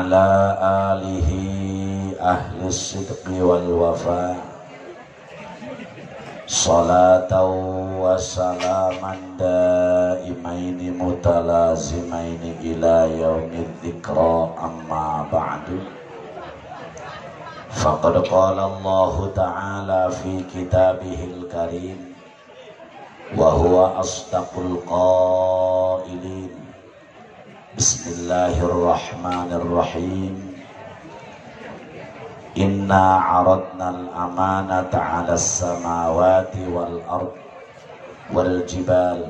وعلى آله أهل الصدق والوفاء Salatan wa salaman daimaini mutalazimaini ila yaumid dzikra amma ba'du Faqad qala Allah ta'ala fi kitabihil karim wa huwa Bismillahirrahmanirrahim. Inna aradna al-amanata ala samawati wal ard wal jibal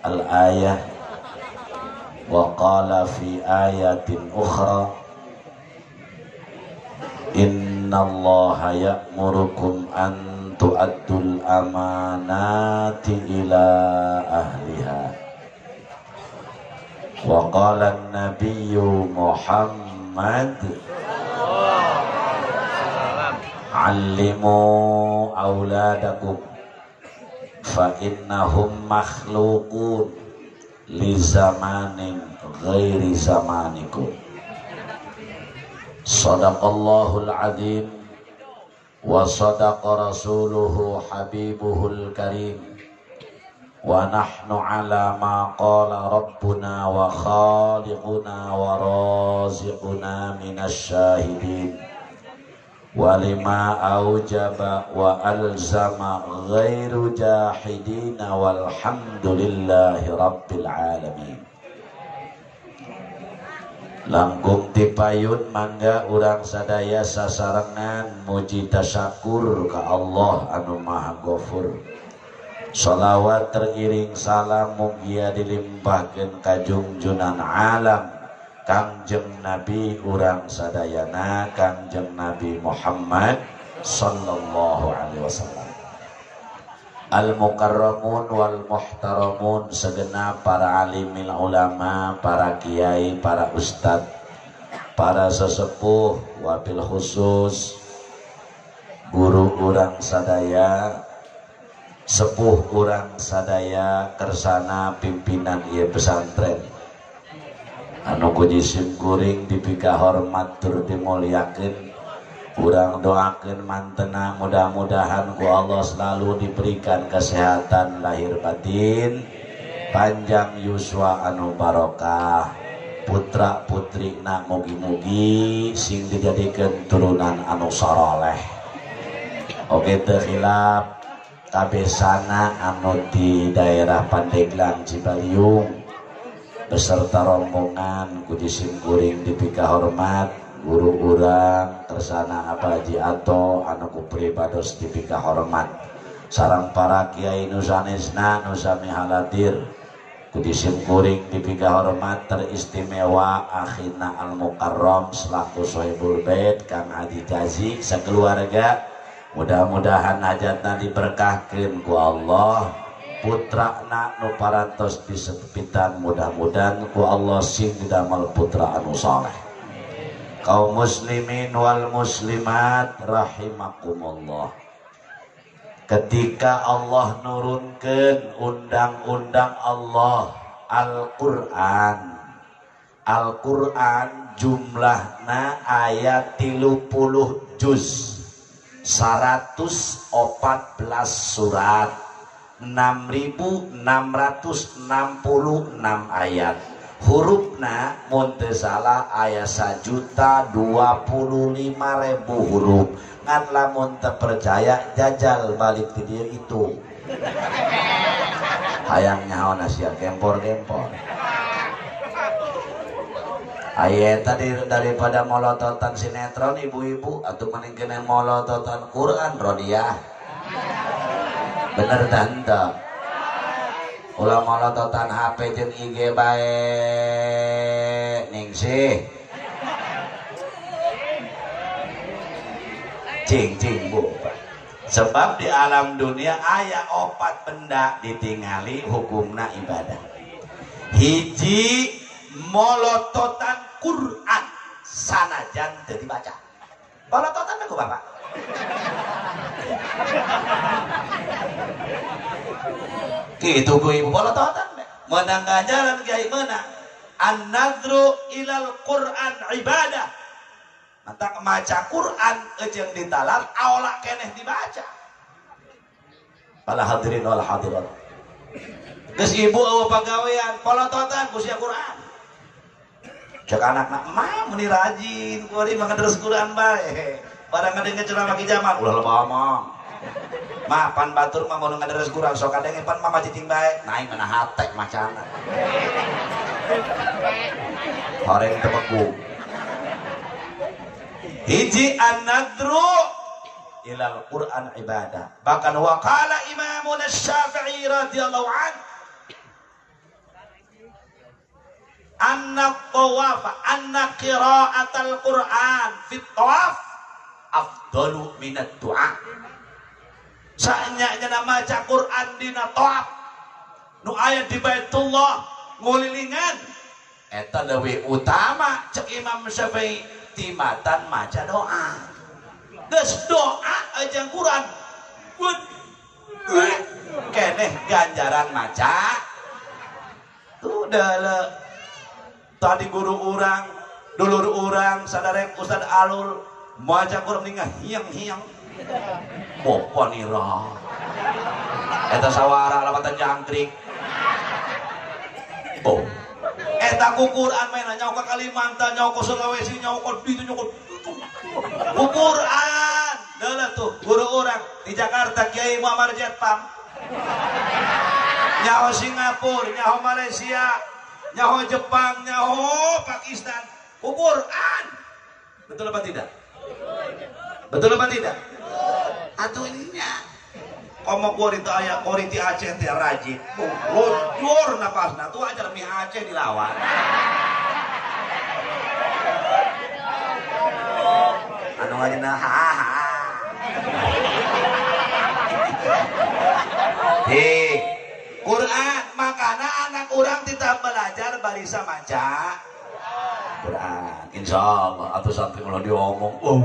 al-ayah wa qala fi ayatin ukhra. Inna allaha ya'murukum an tu'addul amanati ila ahliha wa qala an-nabiyyu Muhammad Alimu auladakum fa innahum makhluqun li zamanin ghairi zamanikum Sadaqallahul azim wa sadaqa rasuluhu habibuhul karim wa nahnu ala ma qala rabbuna wa khaliquna wa raziquna minasy syahidin walima aujaba wa alzama ghairu jahidina walhamdulillahi rabbil alamin langkung tipayun mangga urang sadaya sasarengan muji tasyakur ka Allah anu maha gofur Salawat teriring salam mugia dilimpahkan kajungjunan alam. Kangjeng Nabi urang sadayana Kangjeng Nabi Muhammad sallallahu alaihi wasallam. Al mukarramun wal muhtaramun segenap para alimil ulama, para kiai, para ustad, para sesepuh, wabil khusus, guru urang sadaya, sepuh urang sadaya, kersana pimpinan ia pesantren. Anu kujisim kuring dipika hormat tur dimuliakan kurang doakan mantena mudah-mudahan ku Allah selalu diberikan kesehatan lahir batin. Panjang yuswa anu barokah putra putri nak mugi-mugi sing dijadikan turunan anu soroleh oke terhilap kabesana anu di daerah Pandeglang Cibaliung beserta rombongan kudisim kuring dipika hormat guru urang tersana apa Haji Ato anakku pribados dipika hormat. Sarang para kiai nusanesna nusami haladir kudisim kuring dipika hormat teristimewa akhina al mukarrom selaku sohibul bed kang Haji Jazi sekeluarga mudah-mudahan hajatna diberkahkan ku Allah. Putra nak nu parantos disepitan mudah-mudahan ku Allah sing didamel putra anu saleh. Kaum muslimin wal muslimat rahimakumullah. Ketika Allah nurunkan undang-undang Allah Al-Quran. Al-Quran jumlahna ayat 30 juz 114 surat 6666 ayat. Hurufna Montesala ayat sajuta 25 ribu huruf. Ngan lamun percaya jajal balik video itu. Hayang nyawa nasia gempor gempor Ayat tadi daripada molototan sinetron ibu-ibu atau mending kena molototan Quran Rodia. Bener tante. Ulah molototan HP jeung IG bae ningsih. Cing cing bu. Sebab di alam dunia ayah opat benda ditingali hukumna ibadah. Hiji molototan Quran sanajan teu dibaca. Molototan aku Bapak. Gitu ku ibu molototan menang ngajaran kiai menang. An-nadru ilal Quran ibadah. Mata maca Quran ejeng ditalar awalak keneh dibaca. Para hadirin wal hadirat. Geus ibu eueuh pagawean polototan ku Quran cek anak nak mah meni rajin kuari mah terus Quran bae barang ngadenge ceramah ki zaman ulah loba omong mah pan batur mah mau ngaderes Quran. Sok kadenge pan mah maciting bae. Naik mana hatek macana horeng tebeku hiji an-nadru ilal Quran ibadah. Bahkan waqala imamun syafi'i radhiyallahu anhu anna tawafa anna qiraatal Qur'an fit tawaf afdalu minat doa saanya nama maca Quran dina tawaf. Nu ayat di Baitullah ngulilingan. Eta dewi utama cek Imam Syafi'i timatan maca doa. Geus doa aja Quran. Good. keneh ganjaran maca. Tuh dah tadi guru orang dulur orang sadarek Ustad Alul maca Quran ningah hiang-hiang Bopo nira? Eta sawara lapatan jangkrik Oh Eta kukuran main nyawa ke Kalimantan nyawa ke Sulawesi nyawa ke itu nyawa Kukuran! Dalah tuh guru orang di Jakarta Kiai Muhammad Jetpam nyawa Singapura nyawa Malaysia nyaho Jepang, nyaho Pakistan, Quran. Betul apa tidak? Betul apa tidak? Atunya. Komo korita ayah koriti Aceh teh rajin. Lujur napasna tuh ajar mi Aceh dilawan. Anu ngajina ha ha. Hei, Quran makanya anak orang tidak belajar barisa maca. Quran insya Allah atau sampai kalau dia ngomong oh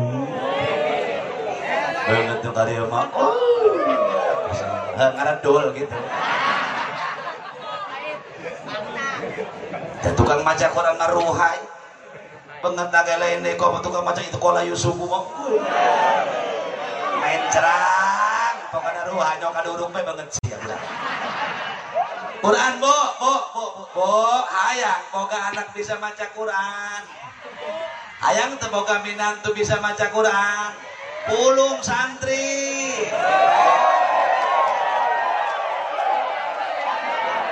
banget tuh tadi mah oh. Ngaradul gitu. Dan tukang maca Quran ngaruhai banget lain deh kau tukang maca itu kola Yusuf mau main cerang. Pokoknya ruhai kadurung banget sih ya Quran bu, bu, bu, bu, bu, hayang boga anak bisa maca Quran. Hayang boga minantu bisa maca Quran. Pulung santri.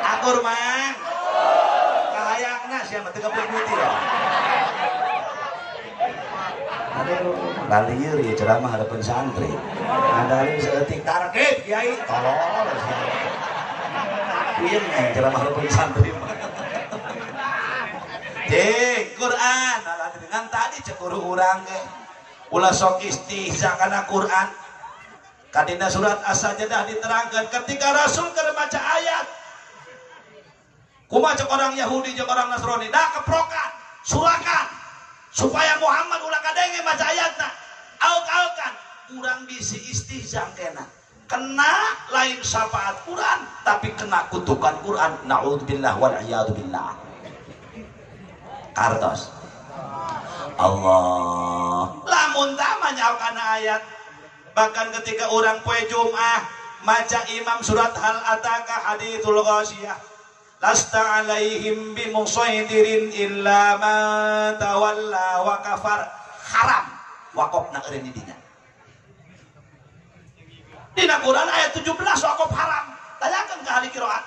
Akur mang. Kahayangna siapa tiga puluh putih ya. Kali ya ceramah hadapan santri. Yang seetik target, kiai. Tolong. Iya nih, ceramah rukun santri. Deh, Quran. Nah, dengan tadi cekuru urang ge. Ulah sok istihza kana Quran. Kadina surat As-Sajdah diterangkan ketika Rasul keur baca ayat. Kumaha cek orang Yahudi jeung orang Nasrani, dah keprokan, surakan supaya Muhammad ulah kadenge baca ayatna. Auk-aukan urang bisi istihza kena kena lain syafaat Quran tapi kena kutukan Quran. Naudzubillah wal billah kartos. Allah. Lamun tama kana ayat bahkan ketika orang kue Jum'ah maca imam surat hal ataka hadithul ghasiyah lasta alaihim bimusaidirin illa man tawalla wa kafar. Haram. Wakopna eureun dinya di Quran ayat 17 wakaf haram. Tanyakan ke ahli kiroat.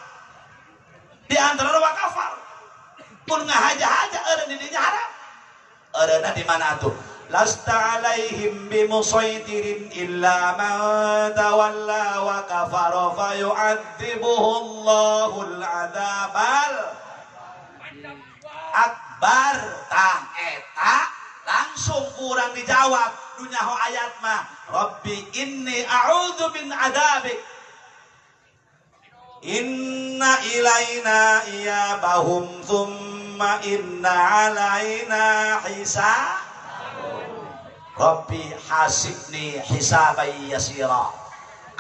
Di antara wakafar. Pun ngahaja-haja ada di dinya haram. Arana di mana tuh? Lasta alaihim bimusaytirin illa man tawalla wa kafara fa yu'adzibuhu Allahul adzabal akbar tah eta langsung kurang dijawab dunya ho ayat mah. Rabbi inni a'udzu min adzabik Inna ilaina iyabahum thumma inna alaina hisab. Rabbi hasibni hisabai yasira.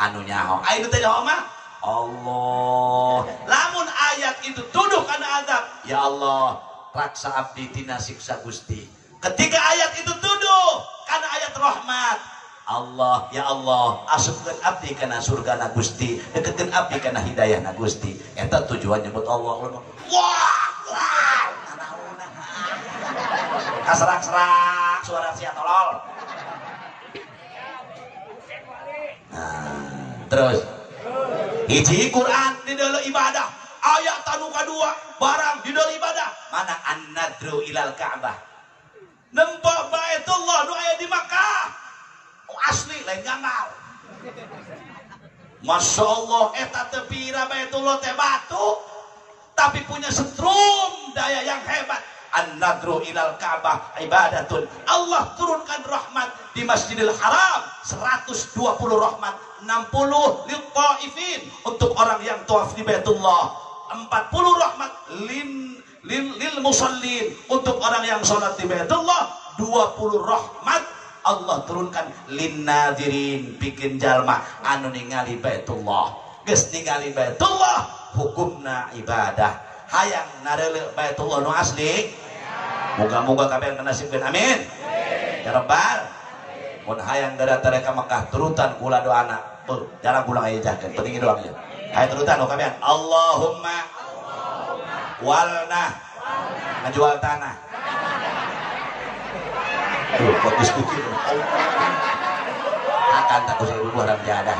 Anu nyaho ayo teh mah. Allah. Lamun ayat itu tuduh karena adab. Ya Allah raksa abdi tina siksa Gusti ketika ayat itu tuduh karena ayat rahmat. Allah ya Allah asupkan abdi karena surga na Gusti deketkan abdi karena hidayah na Gusti. Eta tujuan nyebut Allah. Wah wah. Kaserak-serak suara sia tolol. Nah, terus. Hiji Quran di dalam ibadah. Ayat tanu kedua barang di dalam ibadah. Mana an-nadru ilal Ka'bah nempo baitullah nu aya di Makkah. Asli lain gangal Masya Allah eta tepira baitullah teh batu tapi punya setrum daya yang hebat. An-nadru ilal Ka'bah ibadatun. Allah turunkan rahmat di Masjidil Haram 120 rahmat 60 lil taifin. Untuk orang yang tawaf di Baitullah 40 rahmat lin lil, lil musallin. Untuk orang yang sholat di Baitullah 20 rahmat Allah turunkan. Lin nadirin bikin jalma. Anu ningali Baitullah. Geus ningali Baitullah hukumna ibadah. Hayang narele Baitullah nu asli. Moga-moga kabeh nasibkeun amin. Ya rabbal mun hayang gara tareka Mekah turutan kula doana jarang pulang aja jahkeun penting doang ya. Hayang turutan kabehan Allahumma walna menjual tanah. Tuh, bagus kucing. Akan tak kusir dulu orang jadah.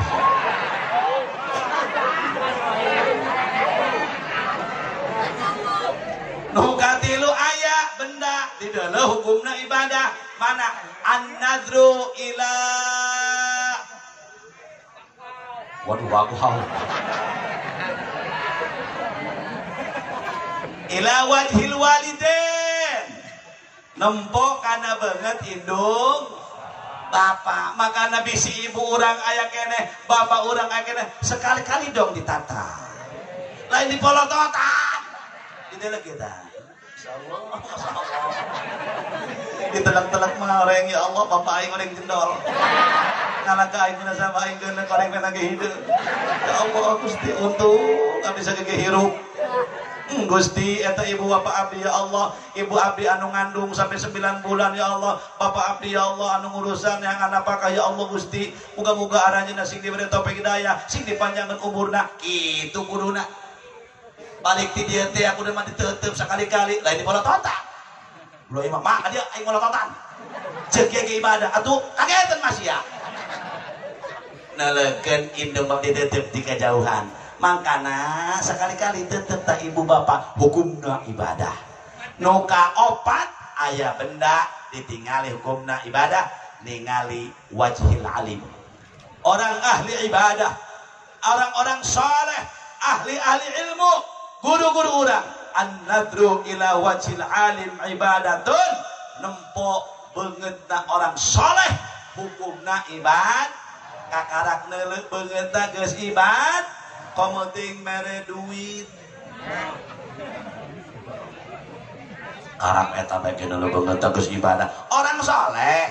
Nukatilu ayah benda. Di dalam hukumna ibadah. Mana? An-nadru ila. Waduh aku hau ila wajhil waliden nempok karena banget indung bapak maka nabi si ibu orang ayah kene bapak orang ayah kene sekali-kali dong ditata lain di polototan Inilah kita. Ditelak-telak mareng ya Allah bapak aing goreng jendol. Karena ka aing na sama aing geuna koreng pena hidup. Ya Allah Gusti untung kami bisa hirup. Gusti eta ibu bapak abdi ya Allah. Ibu abdi anu ngandung sampai 9 bulan ya Allah. Bapak abdi ya Allah anu ngurusan yang anak apakah ya Allah Gusti? Muga-muga arahnya sing diberi topik hidayah sing dipanjangkan umurna itu kuduna balik ti dia teh aku udah mati tetep sekali-kali. Lain di bola tota belum imam mak dia aing bola totan cek ge ibadah. Atuh kagetan masih ya. Nalekeun indung di tetep di kejauhan makana sekali-kali tetep tak ibu bapak hukumna ibadah. Nuka opat ayah benda ditinggali hukumna ibadah ningali wajhil alim. Orang ahli ibadah orang-orang soleh ahli-ahli ilmu guru-guru orang an-nadru ila wajil alim ibadatun. Nempok bengetna orang soleh hukumna ibad kakarak nelek bengetna geus ibad komuting mere duit. Karak eta dulu bengetna geus ibadah. Orang soleh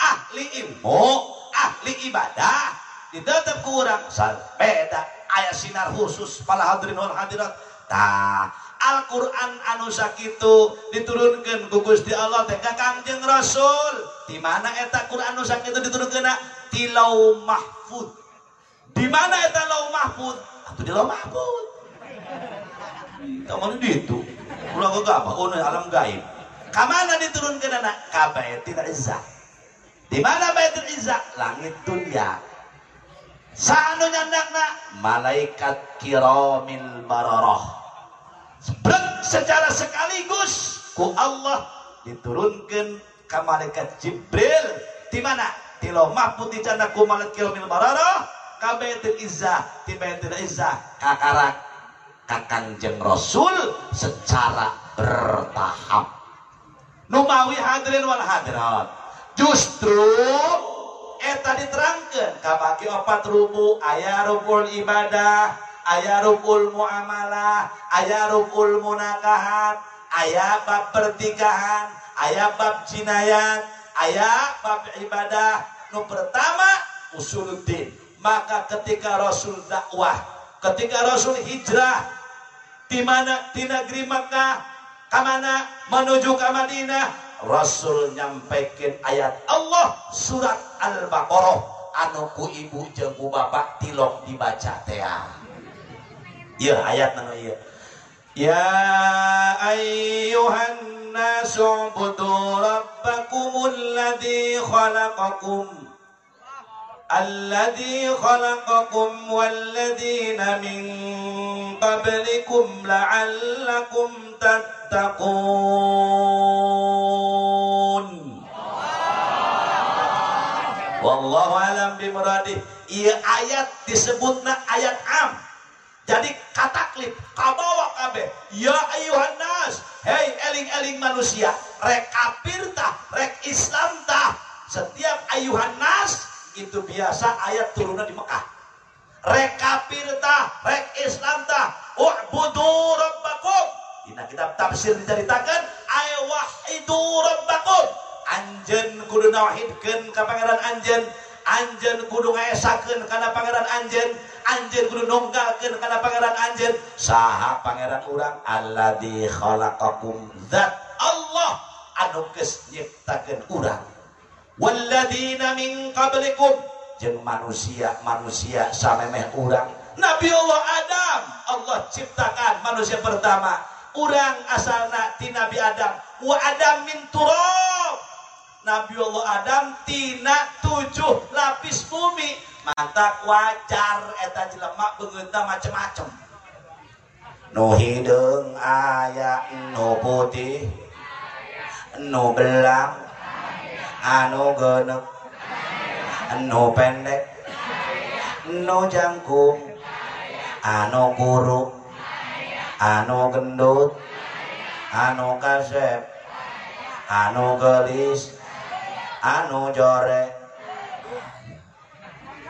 ahli ilmu ahli ibadah ditetep kurang beda ayat sinar khusus pala hadirin wal hadirat. Ta Al-Quran anu sakitu diturunkan ku Gusti Allah teh ka Kangjeng Rasul. Di mana eta Quran anu sakitu diturunkeun tilau mahfud di mana eta lau mahfud? Atuh di lau mahfud. Kamu di itu ulah ke apa? Oh alam gaib. Kamana diturunkeun anak? Baitul izzah. Di mana baitul izzah? Langit dunia. Sanu nyandakna malaikat kiramil bararah. Sebrek secara sekaligus ku Allah diturunkan ke malaikat Jibril. Di mana? Di lemah putih canda ku malaikat mil barara ka baitul izzah di baitul izzah kakarak kakang jeng rasul secara bertahap. Numawi hadirin wal hadirat. Justru eta diterangkan kabagi opat rubu ayah rukul ibadah ayah rukul muamalah ayah rukul munakahan ayah bab pertikahan ayah bab jinayat ayah bab ibadah. Nu pertama usuluddin maka ketika Rasul dakwah ketika Rasul hijrah di mana di negeri Makkah Kamana menuju ke Madinah Rasul nyampaikan ayat Allah surat Al-Baqarah. Anu ku ibu jeung ku bapak tilok dibaca teh ya ayat nanu ieu Ya ayyuhan nasu budu rabbakumul ladzi khalaqakum الذي خلقكم والذين من قبلكم لعلكم تتقون Wallahu alam bimuradi Iya ayat disebutna ayat am jadi kata klip kabawa kabe ya ayuhan nas hei eling-eling manusia rek kafir tah rek islam tah setiap ayuhan nas itu biasa ayat turunnya di Mekah. Rek kafir tah rek Islam tah u'budu rabbakum. Ina kitab tafsir diceritakan ay wahidu rabbakum. Anjen kudu nawahidkeun ka pangeran anjen. Anjen kudu ngaesakeun kana pangeran anjen. Anjen kudu nonggalkeun kana pangeran anjen. Saha pangeran urang? Alladzi khalaqakum zat Allah. Anu geus nyiptakeun urang walladzina min qablikum. Jeung manusia-manusia samemeh urang. Nabi Allah Adam. Allah ciptakan manusia pertama. Urang asalna ti Nabi Adam. Wa Adam min turab. Nabi Allah Adam tina tujuh lapis bumi. Mantak wajar. Eta jelema beungeunna macem-macem. Nu hideung aya nu putih nu belang anu genep anu pendek anu jangkung anu guru anu gendut anu kasep anu gelis anu jore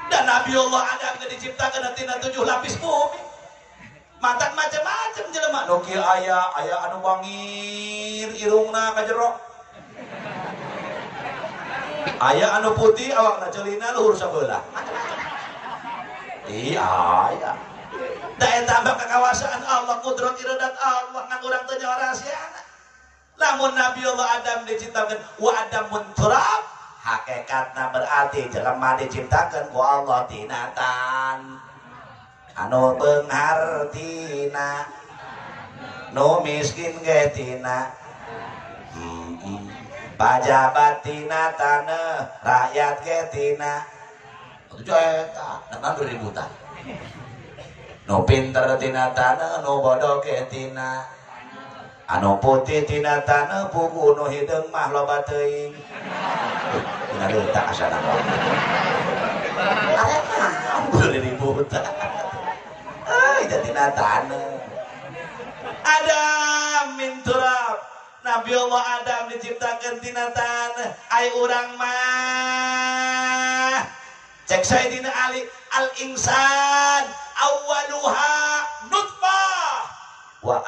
dan Nabi Allah Adam diciptakan nanti tujuh lapis bumi. Mantan macam-macam jelema. Nuki ayah ayah anu bangir irungna kajerok ayah anu putih awak celina luhur sebelah. Iya iya daya tambah kekawasan Allah kudrat iradat Allah ngan urang tanya rahasia. Namun Nabi Allah Adam diciptakan wa Adam munturab hakikatnya berarti jelema diciptakan ku Allah tinatan. Anu benghar tina nu miskin ge tina pajabat tina tanah rakyat ketina. Itu eta dengan ributan. No pinter tina tanah no bodoh ketina. Anu putih tina tanah pugu no hidung mah loba teuing tina leutak asana beri ributan. Ay tina tanah. Ada min turab Nabi Allah Adam diciptakan tinatan. Ay urang mah. Cek saya dina Ali al insan awaluha nutfah. Wa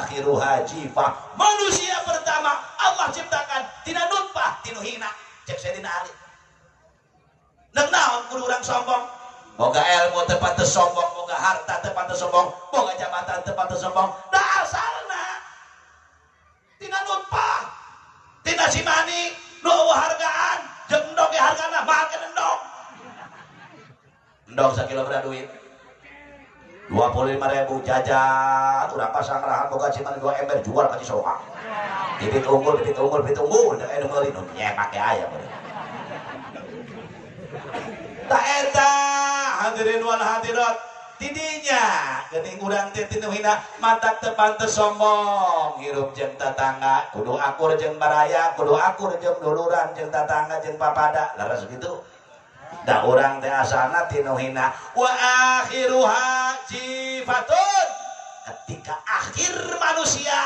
akhiruha jifah. Manusia pertama Allah ciptakan. Tina nutfah tinu hina. Cek saya dina Ali. Neng naon kudu urang sombong? Moga ilmu tepat sombong, moga harta tepat sombong, moga jabatan tepat sombong. Dah asalna tina nutpah tina simani nu hargaan. Jeung endog hargana makan endog endog sakilo berapa duit. Dua puluh lima ribu jajan udah pasang rahan boga cimani dua ember jual kasih soka bibit unggul bibit unggul bibit unggul. Dan edo meli nu pakai ayam tak eta hadirin wal hadirat tidinya. Geuning urang teh tinu hina matak teu pantes sombong. Hirup jeung tetangga kudu akur jeung baraya kudu akur jeung duluran jeung tetangga jeung papada. Laras gitu da urang teh asana tinu hina wa akhiruha jifatun. Ketika akhir manusia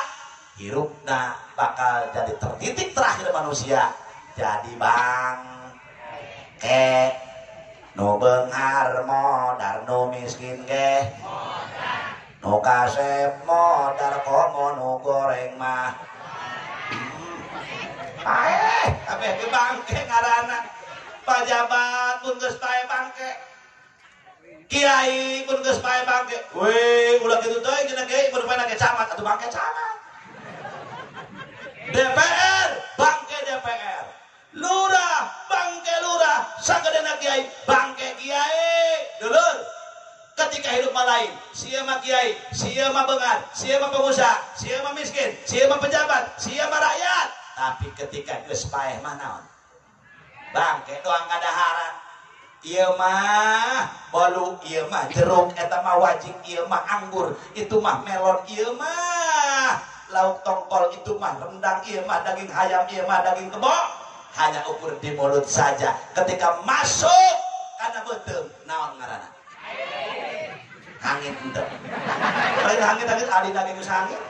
hirupna bakal jadi tertitik terakhir manusia. Jadi bang ke nu beunghar modar nu miskin ge nu kasep modar komo nu goreng mah Aeh, kabeh ge bangke ngaranna. Pajabat pun geus bangke. Kiai pun geus bangke. Weh, ulah kitu teh geuna ge pae ke camat bangke camat. DPR, bangke DPR. Lurah, bangke lurah, sagedena kiai, bangke kiai. Dulur, ketika hidup malain, siapa kiai, siapa bengar, siapa pengusaha, siapa miskin, siapa pejabat, siapa rakyat. Tapi ketika geus paeh mana Bangke doang kadaharan. Iya mah bolu iya mah jeruk eta mah wajib iya mah anggur itu mah melon iya mah lauk tongkol itu mah rendang iya mah daging ayam iya mah daging kebo hanya ukur di mulut saja ketika masuk karena betul naon ngarana angin ente lain angin adi daging geus angin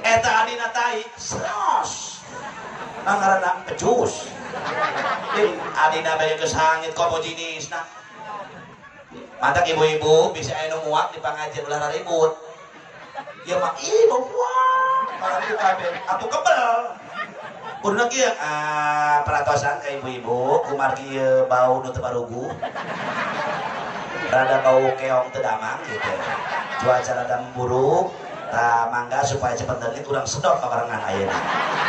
eta adina tai seros nah ngarana pecus adina bae geus hangit komo jenisna Mantak ibu-ibu bisa anu muak di pengajian ulah ribut. Ya mah ibu muak. Malah kabeh. Atuh kebel. Purna kieu ah peratosan ka ibu-ibu kumar kieu bau nu barugu. Rada bau keong teu damang gitu. Cuaca rada buruk, ta mangga supaya cepet deulin urang sedot kabarengan ayeuna.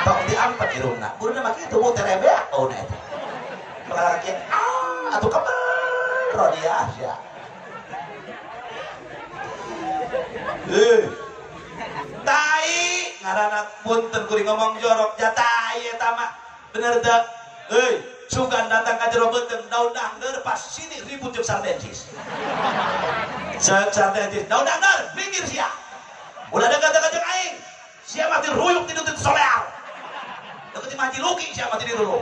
Tok diampet irungna. Purna mah kitu mu terebea bauna eta. Maka kieu ah atuh kebel rodia ya. Eh. Tai ngaranna punten kuring ngomong jorok ja tai eta mah. Bener teu? Euy, sugan datang ka jero beuteung daun dangder pas sini ribut jeung sardensis. Sardensis, daun dangder, minggir sia. Ulah dekat-dekat jeung aing. Sia mati ruyuk tidur tidur soleal. Dekat mati luki sia mati di dulu.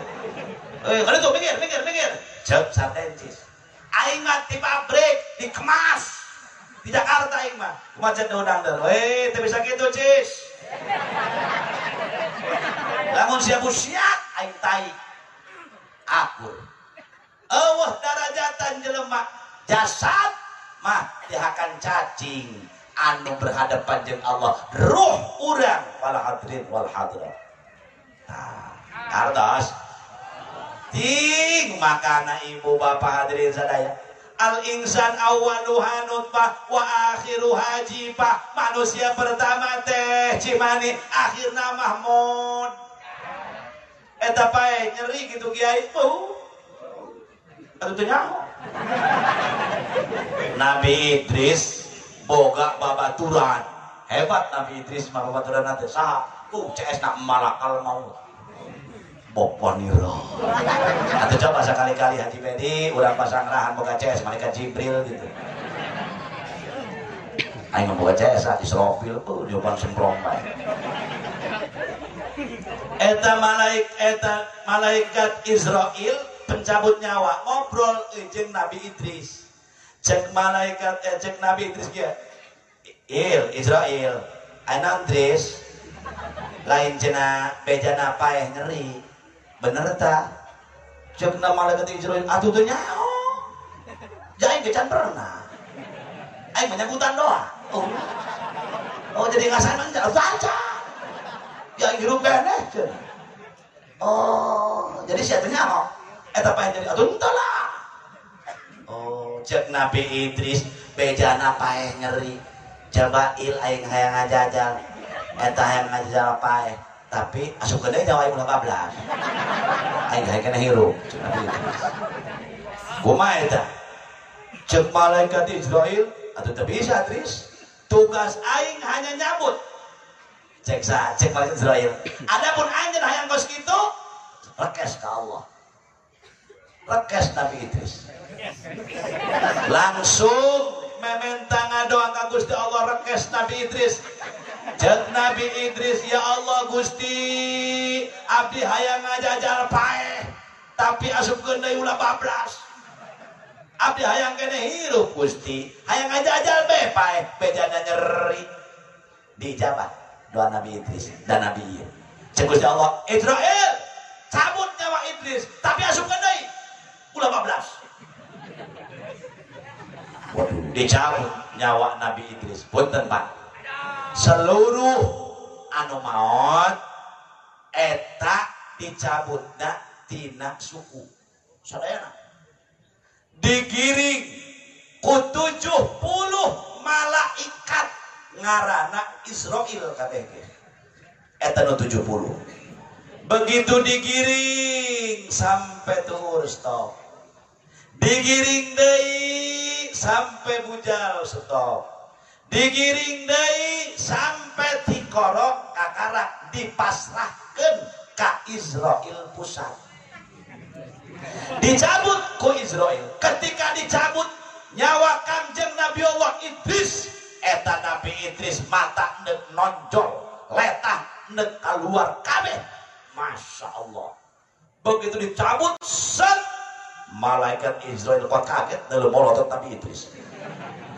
Eh, kada tuh minggir, minggir, minggir. Cep sardensis. Aing mah di pabrik dikemas di Jakarta aing mah kumacet daun dangder weh teu bisa kitu cis lamun siap siap aing tai. Akur eueuh darajatan jelema. Jasad mah dihakan cacing. Anu berhadapan jeung Allah. Ruh urang. Wal hadirin wal hadirat nah kartos ting makana ibu bapak hadirin sadaya al insan awaluha nutfah wa akhiruha jifah manusia pertama teh cimani akhirna mahmud eta pae nyeri gitu kiai. Oh atuh teh Nabi Idris boga babaturan. Hebat Nabi Idris mah babaturan nanti saha? Tuh CS nak malakal maut Poponiro. Atau coba sekali-kali Haji Pedi udah pasang rahan boga CS malaikat Jibril gitu. Ayo boga CS Israfil tuh depan semprong. Eta malaik eta malaikat Israel pencabut nyawa ngobrol jeung Nabi Idris. Cek malaikat eh, cek Nabi Idris dia. Il Israel. Aina Idris lain cina bejana paeh nyeri bener ta cek nama malaikat Israel atuh teu nyaho jadi kecan pernah. Aing menyangkutan doa oh. Oh jadi ngasan mah tidak baca ya hirup keneh oh jadi teu nyaho eta paeh jadi. Atuh henteu lah. Oh cek Nabi Idris bejana paeh nyeri. Coba il aing hayang ngajajal eta hayang ngajajal paeh tapi asup gede nyawa yang bablas aing gawe kena hirup kumaha eta cek malaikat Israel atau teu bisa tris? Tugas aing hanya nyambut. Cek sa cek malaikat Israel. Adapun anjeun hayang kos kitu rekes ka Allah. Rekes Nabi Idris. Langsung meminta Nabi Idris. Jek Nabi Idris ya Allah Gusti. Abdi hayang ngajajal pae. Tapi asup deui ulah bablas. Abdi hayang kene hirup Gusti. Hayang ngajajal be pae. Bejana nyeri. Dijabah doa Nabi Idris dan Nabi Iya. Cek Gusti Allah Israel cabut nyawa Idris. Tapi asup deui ulah bablas. Waduh, dicabut nyawa Nabi Idris. Punten Pak. Seluruh anu maut eta dicabutna tina suku. Sadayana digiring ku 70 malaikat ngarana Israel katanya. Eta nu 70 begitu digiring sampai tur stop digiring deui sampai bujal stop. Digiring Dei sampai tikorok kakara dipasrahkan ke Israel pusat. Dicabut ku Israel. Ketika dicabut nyawa kanjeng Nabi Allah Idris. Eta Nabi Idris mata nek nonjol letah nek keluar kabeh. Masya Allah. Begitu dicabut set malaikat Israel kok kaget dalam molotot Nabi Idris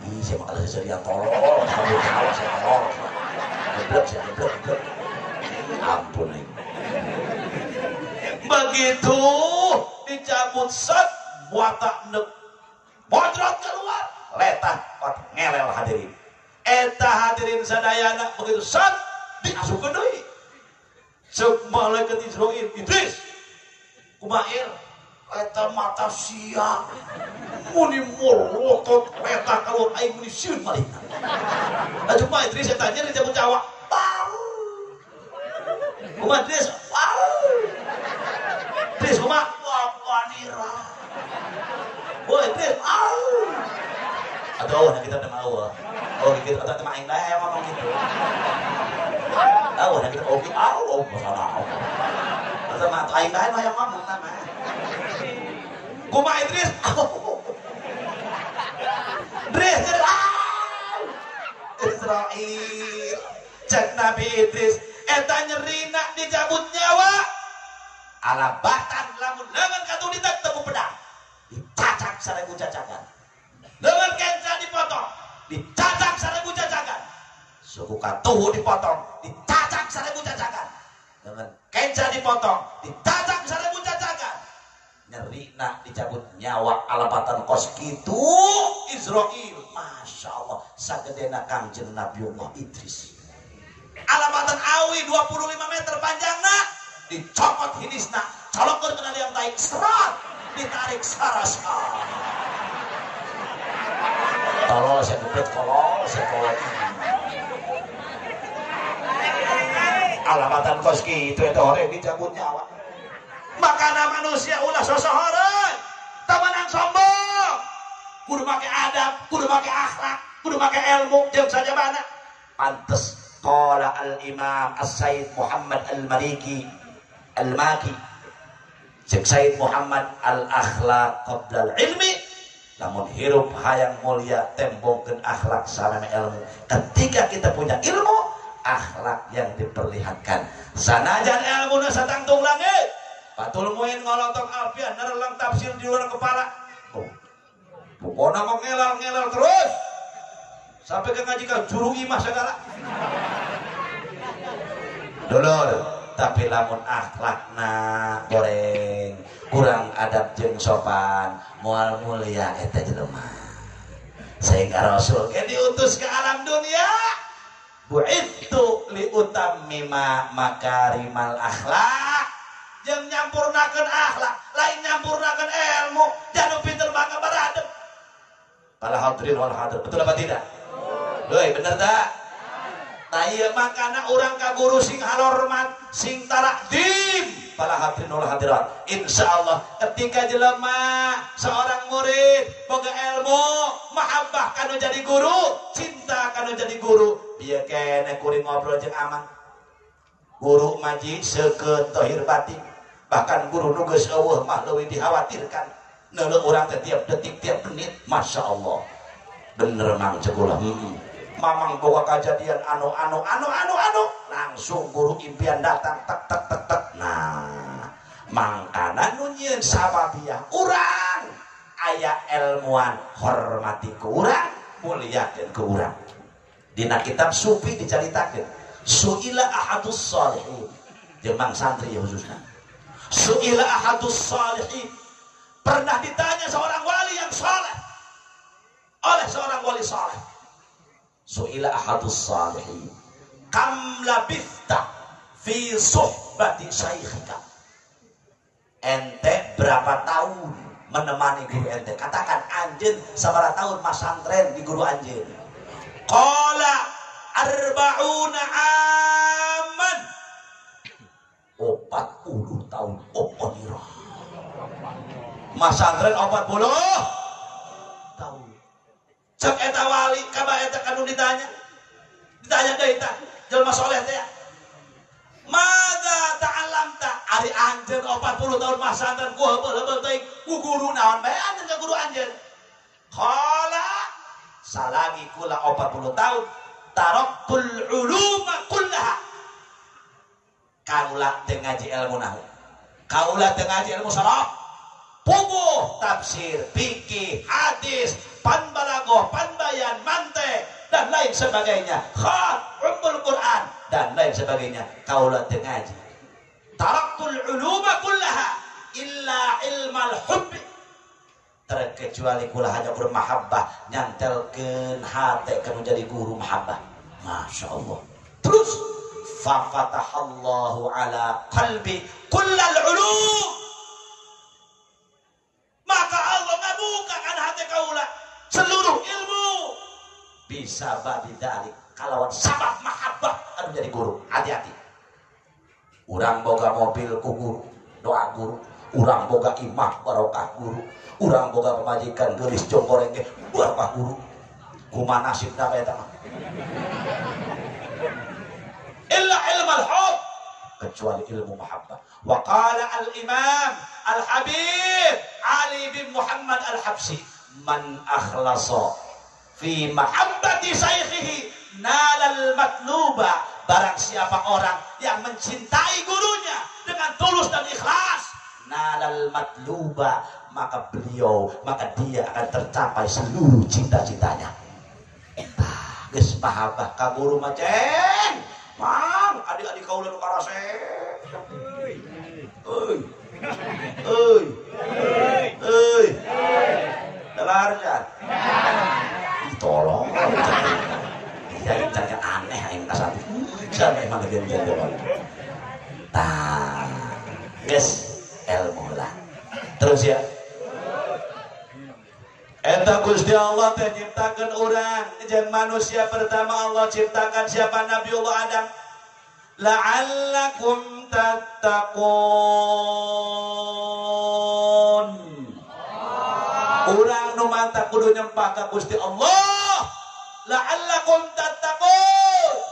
Ih, saya saya jadi tolol, kamu tahu saya tolol. Geblek, saya geblek, geblek. Ampun nih. Begitu dicabut set, buata nek, bodrot keluar, letah, kot ngelel hadirin. Eta hadirin sadayana begitu set, diasuh ke. Cek malaikat Israel, Idris, kumair, eta mata sia muni molotot eta kalau aing muni siun malih nah cuma Idris saya tanya di jamu Jawa pau kuma Idris pau Idris kuma wapanira boy Idris pau aduh nah kita udah mau oh gitu atau teman aing yang ngomong gitu nah kita oh gitu oh masalah atau mah aing lah yang ngomong nama Kuma Idris. Idris Israel. Cek Nabi Idris. Eta nyerina dicabut nyawa. Alabatan lamun lengan katu ditek temu pedang. Dicacak seribu cacakan. Lengan kenca dipotong. Dicacak seribu cacakan. Suku katuhu dipotong. Dicacak seribu cacakan. Dengan kenca dipotong. Dicacak seribu cacakan nyeri nak dicabut nyawa alapatan kos gitu. Israel Masya Allah sagedena kangjeng Nabiullah Idris. Alapatan awi 25 meter panjangnya dicopot hinisna colokkan kena yang taik serat. Ditarik sarasa tolol saya gebet kolol saya kolol. Alapatan kos gitu itu orang dicabut nyawa makana manusia ulah sosohoran tamanang sombong. Kudu make adab kudu make akhlak kudu make ilmu jeung saja mana? Pantes qala al imam as-sayyid Muhammad al-Maliki al-Maki. Cek Sayyid Muhammad al-akhlaq qabla al-ilmi. Namun hirup hayang mulia tembongkeun akhlak sarana ilmu. Ketika kita punya ilmu akhlak yang diperlihatkan. Sanajan ilmu satangtung langit Batul muin ngolotok alfian nerelang tafsir di luar kepala. Pokoknya kok ngelal-ngelal terus. Sampai ke ngaji kan juru imah segala. Dulur, tapi lamun akhlakna goreng kurang adab jeng sopan mual mulia eta jelema sehingga Rasul ke diutus ke alam dunia bu'ittu li utammima makarimal akhlak yang nyampurnakan akhlak lain nyampurnakan ilmu jangan pinter bangga beradab para hadirin wal hadir betul apa tidak? Doi, bener tak? Nah iya makanya orang kaguru sing halormat sing tarak dim. Para hadirin wal hadirat insya Allah ketika jelema seorang murid boga ilmu mahabbah kanu jadi guru cinta kanu jadi guru. Biar kene kuring ngobrol jeng aman. Guru maji seket tohir batin bahkan guru nugas Allah mah lebih dikhawatirkan. Nele orang tiap detik tiap menit Masya Allah. Bener mang cekulah. Hmm. mamang boga kejadian anu anu anu anu anu. Langsung guru impian datang tek tek tek tek. Nah mangkana nunyin sababiah urang. Ayah ilmuwan hormati ke urang muliakan ke urang dina kitab sufi diceritakan suila ahadus salihin. Jemang santri ya khususnya suila ahadus salihin. Pernah ditanya seorang wali yang saleh? Oleh seorang wali saleh. Suila ahadus salihin. Kam labista fi suhbati syaikhika ente berapa tahun menemani guru ente katakan anjen sabara tahun mas santren di guru anjen qala arba'una aman 40 tahun nira mas santren 40 tahun cek eta wali kaba eta kanu ditanya. Ditanya deh eta jelma soleh teh ya. Mada ta'alamta? Ari anjeun 40 tahun mas santren ku heupeul-heupeul ku guru naon bae anjeun ka guru anjeun qala salagi kula 40 tahun taraktul uluma kullaha kaula teu ngaji ilmu nahu kaula teu ngaji ilmu saraf puguh tafsir, fikih, hadis, panbalagoh, panbayan, mantek, dan lain sebagainya. Khat, ummul Quran, dan lain sebagainya. Kaulah tengaji. Taraktul uluma kullaha illa ilmal hubbi. Terkecuali kula hanya bermahabbah nyantelkan hati kan menjadi guru mahabbah. Masya Allah. Terus fafatahallahu ala qalbi kullal ulum. Maka Allah ngabukakan hati kaulah seluruh ilmu. Bisa babi dalik. Kalawan sabab mahabbah anu jadi guru. Hati-hati. Orang boga mobil ku guru doa guru. Orang boga imah barokah guru. Orang boga pemajikan gelis jongkoreng barokah guru. Kumana nasib nama eta illa ilmal hub kecuali ilmu mahabbah. Wa qala al imam al habib ali bin muhammad al habsi man akhlasa fi mahabbati saykhihi nalal matluba barang siapa orang yang mencintai gurunya dengan tulus dan ikhlas nalal matluba maka beliau maka dia akan tercapai seluruh cita-citanya. Geus mahabbah ka guru maceng mang adik-adik kau lalu karase euy euy euy euy dalarnya tolong. Jadi tanya aneh yang kasar yang mana dia menjadi tah guys ilmu lah terus ya Eta Gusti Allah teh urang jeung manusia pertama Allah ciptakan siapa? Nabiullah Adam. La'allakum tattaqun. Urang nu mantap kudu nyempah ka Gusti Allah. La'allakum tattaqun.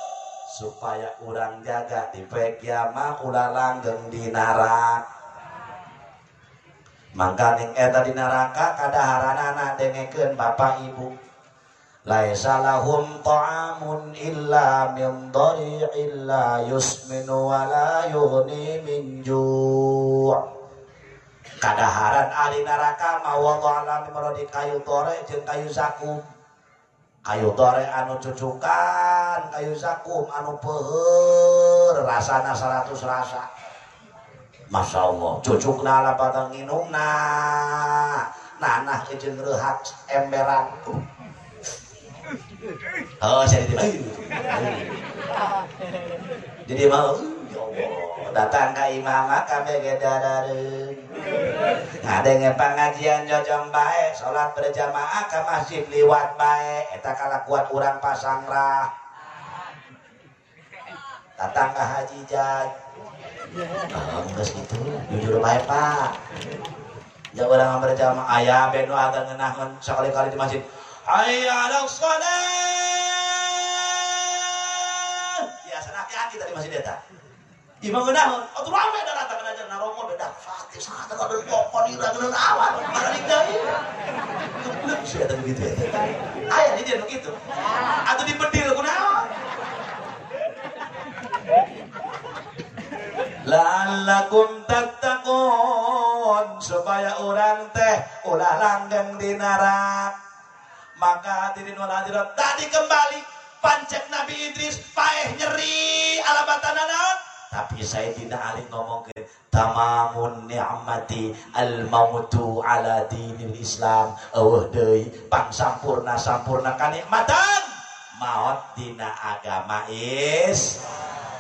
Supaya urang jaga di kiamat ulah langgeng di neraka mangkaning eta di neraka kadaharanana dengekeun bapak ibu. Laisa lahum ta'amun illa min illa yusminu wa la yughni min ju' kadaharan ahli neraka mawallahu alam di kayu tore jeung kayu zakum. Kayu tore anu cucukan kayu zakum anu peuheur rasana 100 rasa Masya Allah. Cucuk nala patang nginum nah nanah rehat emberan oh saya di jadi mau ya datang ke imam kami gedadareun ada yang pengajian jojong baik sholat berjamaah ke masjid liwat baik. Eta kala kuat orang pasangrah datang ke haji jaj kalau geus gitu jujur baik pak ya orang berjamaah ayah benu akan ngenahkan sekali-kali di masjid ayah ala salat ya senaki hati tadi masih deta Imam genahun, atuh rame dah datang aja narongo dah fatih sangat kada pokon ira geun awan mana dingdai. Keblek sih ada begitu ya. Aya di dia begitu. Atau di bedil kunaon? La'allakum tattaqun supaya orang teh ulah langgeng di neraka. Maka hadirin wal hadirat tadi kembali pancek Nabi Idris paeh nyeri alabatan naon tapi saya tidak alih ngomong ke tamamun ni'mati al mautu ala dinil islam. Awah deui pang sampurna kanikmatan. Maut dina agama is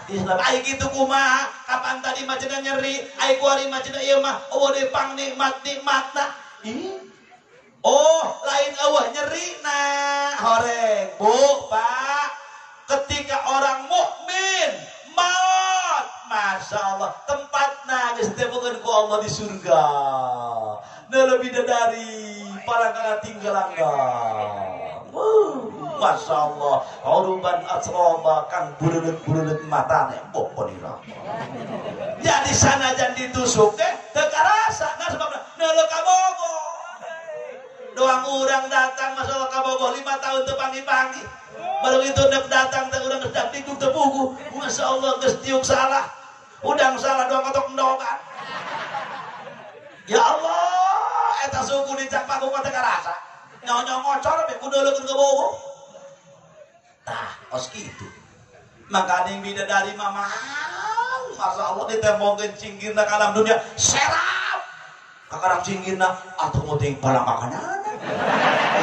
Islam. Ai gitu kumaha kapan tadi macana nyeri? Ai kuari macana ieu mah. Eueuh deui pang nikmat nikmatna Oh, lain awah nyeri nah horeng. Bu, Pak. Ketika orang mukmin maut. Masya Allah. Tempatnya geus bukan ku Allah di surga. Nah lebih dari para kakak tinggalan Masya Allah Uruban asroba kang burulut-burulut matanya Boponira Jadi sana jangan ditusuk teh Teka rasa Nah sebabnya Nelo kabogo Doang orang datang Masya Allah kabogo Lima tahun tepangi-pangi Baru itu nak datang tak orang kedak tikuk tepuku. Masya Allah gestiuk salah. Udang salah doang kotok endokan. Ya Allah, eta suku dicak paku kata karasa. Nyonya ngocor be kudeuleun ke bogo. Tah, os kitu. Maka yang bida dari mama Masya Allah ditembongkeun cinggirna ke alam dunia serap. Kakarang cinggirna atau mau ting palang makanan.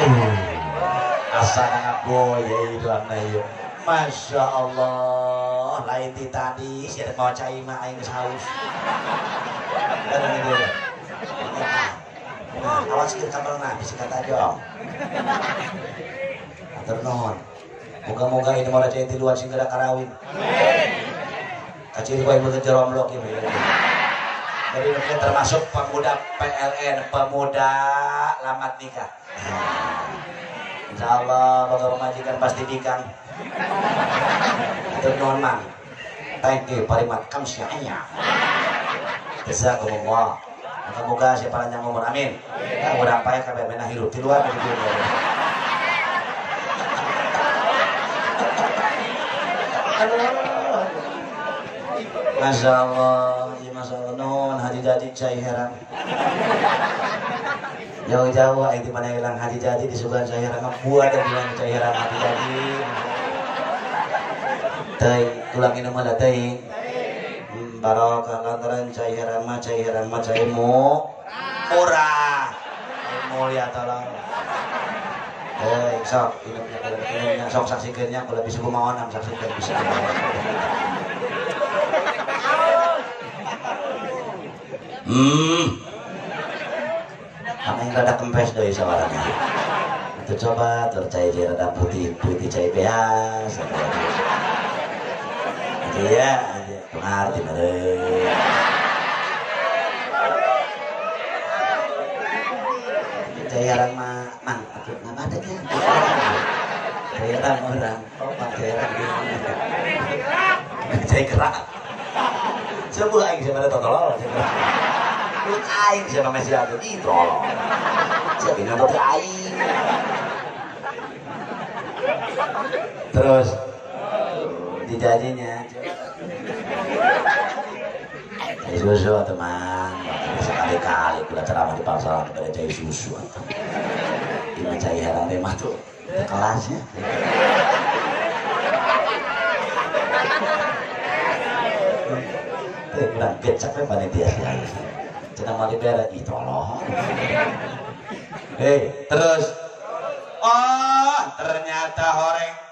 Oh asa itu ayo Masya Allah lain di tadi siapa mau cai mah aing saus dan awas kita kapal nabi sih kata jong atur non moga-moga ini mau cai di luar singgara karawin kacil kau yang jerom lok ini jadi ini termasuk pemuda PLN pemuda lamat nikah Insya Allah bakal pemajikan pasti bikang. Itu non mang. Thank you parimat kamsya'nya. Jazakumullah. Moga-moga si panjang umur amin. Ya, udah apa ya kabar menah hirup di luar dunia. Masya Allah, ya Masya Allah, non haji jadi cai heran. Jauh-jauh aing di mana hilang hati jadi di sugan saya rangga buat dan bilang cairan hati jadi. Teh tulang ini mana teh barokah lantaran cairan mah cairan mah caimu murah mulia tolong. Eh, sok, ini. Punya kalau sok saksikannya kalau bisa kumawan saksikan bisa. Hmm, karena yang rada kempes doi sawaranya itu coba tercai dia rada putih putih cai behas itu ya pengerti mere cai orang mah mang aku nggak ada ya cai orang oh pak cai orang cai kerak sebuah aing sebenarnya totol Kulit aing siapa masih ada itu. Siapa yang nonton aing. Terus dijajinya susu teman sekali-kali kula ceramah di pasar kepada jai susu ini cai heran deh tuh kelasnya kurang gecak kan panitia sih Cina mali bere itu tolong. Hei, terus Oh, ternyata horeng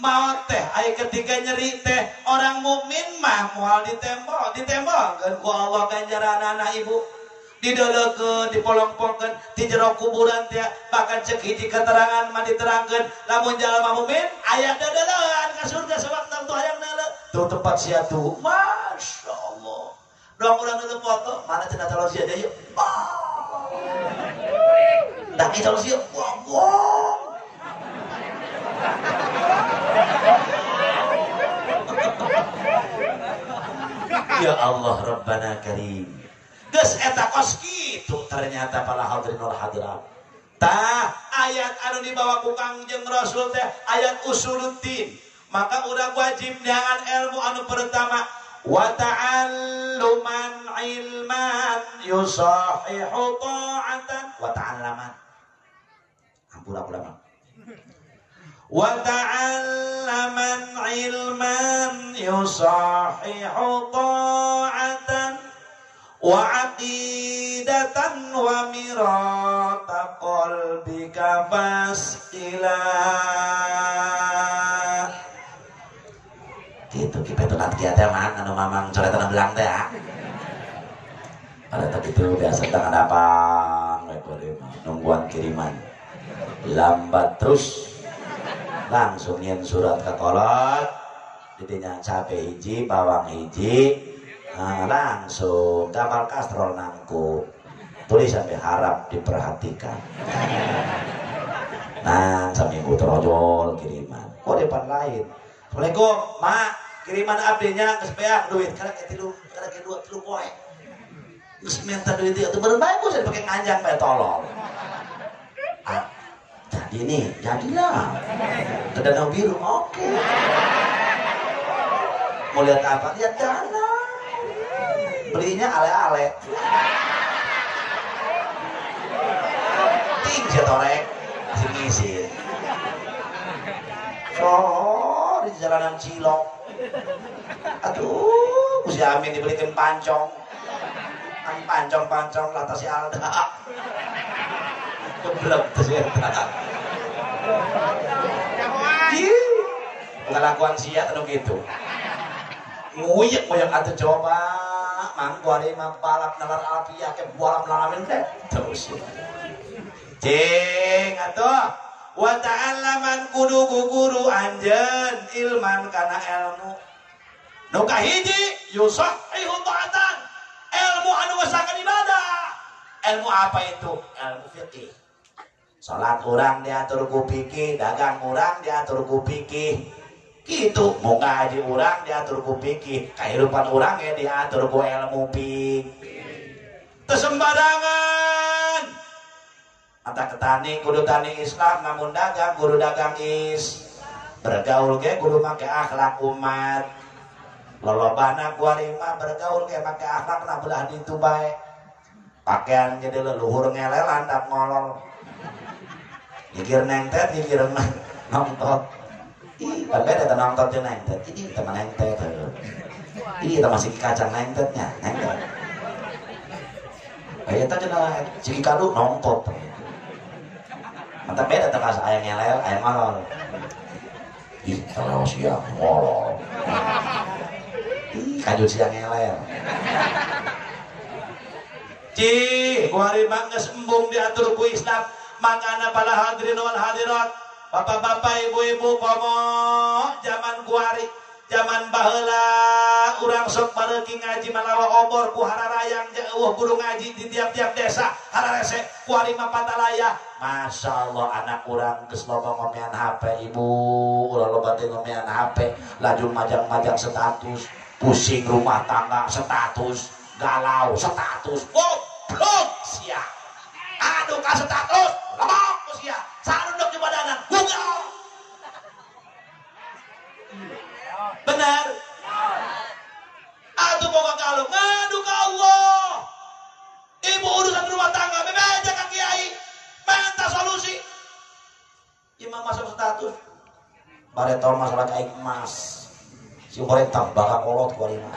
maut teh ayo ketika nyeri teh orang mukmin mah mual ditembok ditembok. Kan ku Allah ganjaran anak ibu. Didolokeun dipolong-polongkeun di jero kuburan teh bahkan cek hiji keterangan mah diterangkeun. Lamun jalma mukmin aya dadaleun ka surga sewaktu tuh hayang neuleuh tuh tempat sia tuh masya Allah. Dong ulang dulu foto, mana cina calon si aja yuk. Daki calon si yuk, wong ya Allah Rabbana Karim. Ges eta kos gitu. Ternyata para hadirin wal hadirat tah ayat anu dibawa ku Kangjeng Rasul teh ayat usuluddin. Maka udah wajib dengan ilmu anu pertama wa ta'alluman ilman yusahihu ta'atan wa ta'allaman. Ampura ampura yusahihu ta'atan wa aqidatan wa mirata qalbika basilah gitu kita itu nanti kita mah anu mamang. Coretan belang teh pada tadi itu biasa tangan apa nungguan kiriman. Lambat terus langsung yen surat ke kolot ditinya cabe hiji bawang hiji nah, langsung gambar kastrol nangku tulis sampai harap diperhatikan. Nah seminggu terojol kiriman. Kok depan lain? Assalamualaikum mak kiriman abdinya kesepeak duit. Karena kayak tilu karena kayak dua tilu poe. Terus minta duit itu bener baik gue saya pakai nganjang kayak tolol. Ah, jadi nih jadilah. Ke danau biru oke. Mau lihat apa? Lihat danau belinya ale-ale. Ting torek. Sini sih so di jalanan cilok. Aduh si Amin dibelikan pancong. Kan pancong-pancong lantas si Alda si Alda ngelakuan sia anu gitu. Nguyek nguyek atuh coba. Mang kuari mah balap nalar alpia ke bualam nalamin teh terus. Cing atuh. Wa ta'allaman kudu guru anjen ilman kana ilmu nu kahiji yusahihu ta'atan. Ilmu anu ngesakan ibadah. Ilmu apa itu? Ilmu fikih salat orang diatur ku fikih dagang orang diatur ku fikih gitu mau ngaji orang diatur ku fikih kehidupan orang ya diatur ku ilmu fikih. Tersembarangan. Anta ketani kudu tani Islam namun dagang kudu dagang is. Bergaul ke kudu make akhlak umat. Lolobana kuarima bergaul ke make akhlak na belah bae pakaian jadi leluhur ngelel andap ngolol nyikir nengtet nyikir nongtot ih berbeda ta nongtot jeung nengtet. Ini teman nengtet ini kita masih kacang nengtetnya nengtet. Ayo tadi cenah ciri kadu nongtot mantap beda kas ayam ngelel ayam malol. Ih kalau siang ngolol ih kajut siang ngelel Ci, kuari mangga sembung diatur ku Islam makana para hadirin wal hadirat bapak-bapak ibu-ibu komo zaman kuari zaman baheula urang sok bareuki ngaji malawa obor ku hararayang jauh guru ngaji di tiap-tiap desa hararese ku ari patalaya Masya Allah anak kurang geus loba HP ibu ulah loba teh HP laju majang-majang status pusing rumah tangga status galau status goblok sia aduh ka status lemok sia sarunduk di badanan. Google benar? Aduh boga kalau ngadu ke Allah. Ibu urusan rumah tangga. Bebeja ke kiai minta solusi. Imam masuk status. Baretor masalah kayak emas. Si horek bakal kolot kuari mah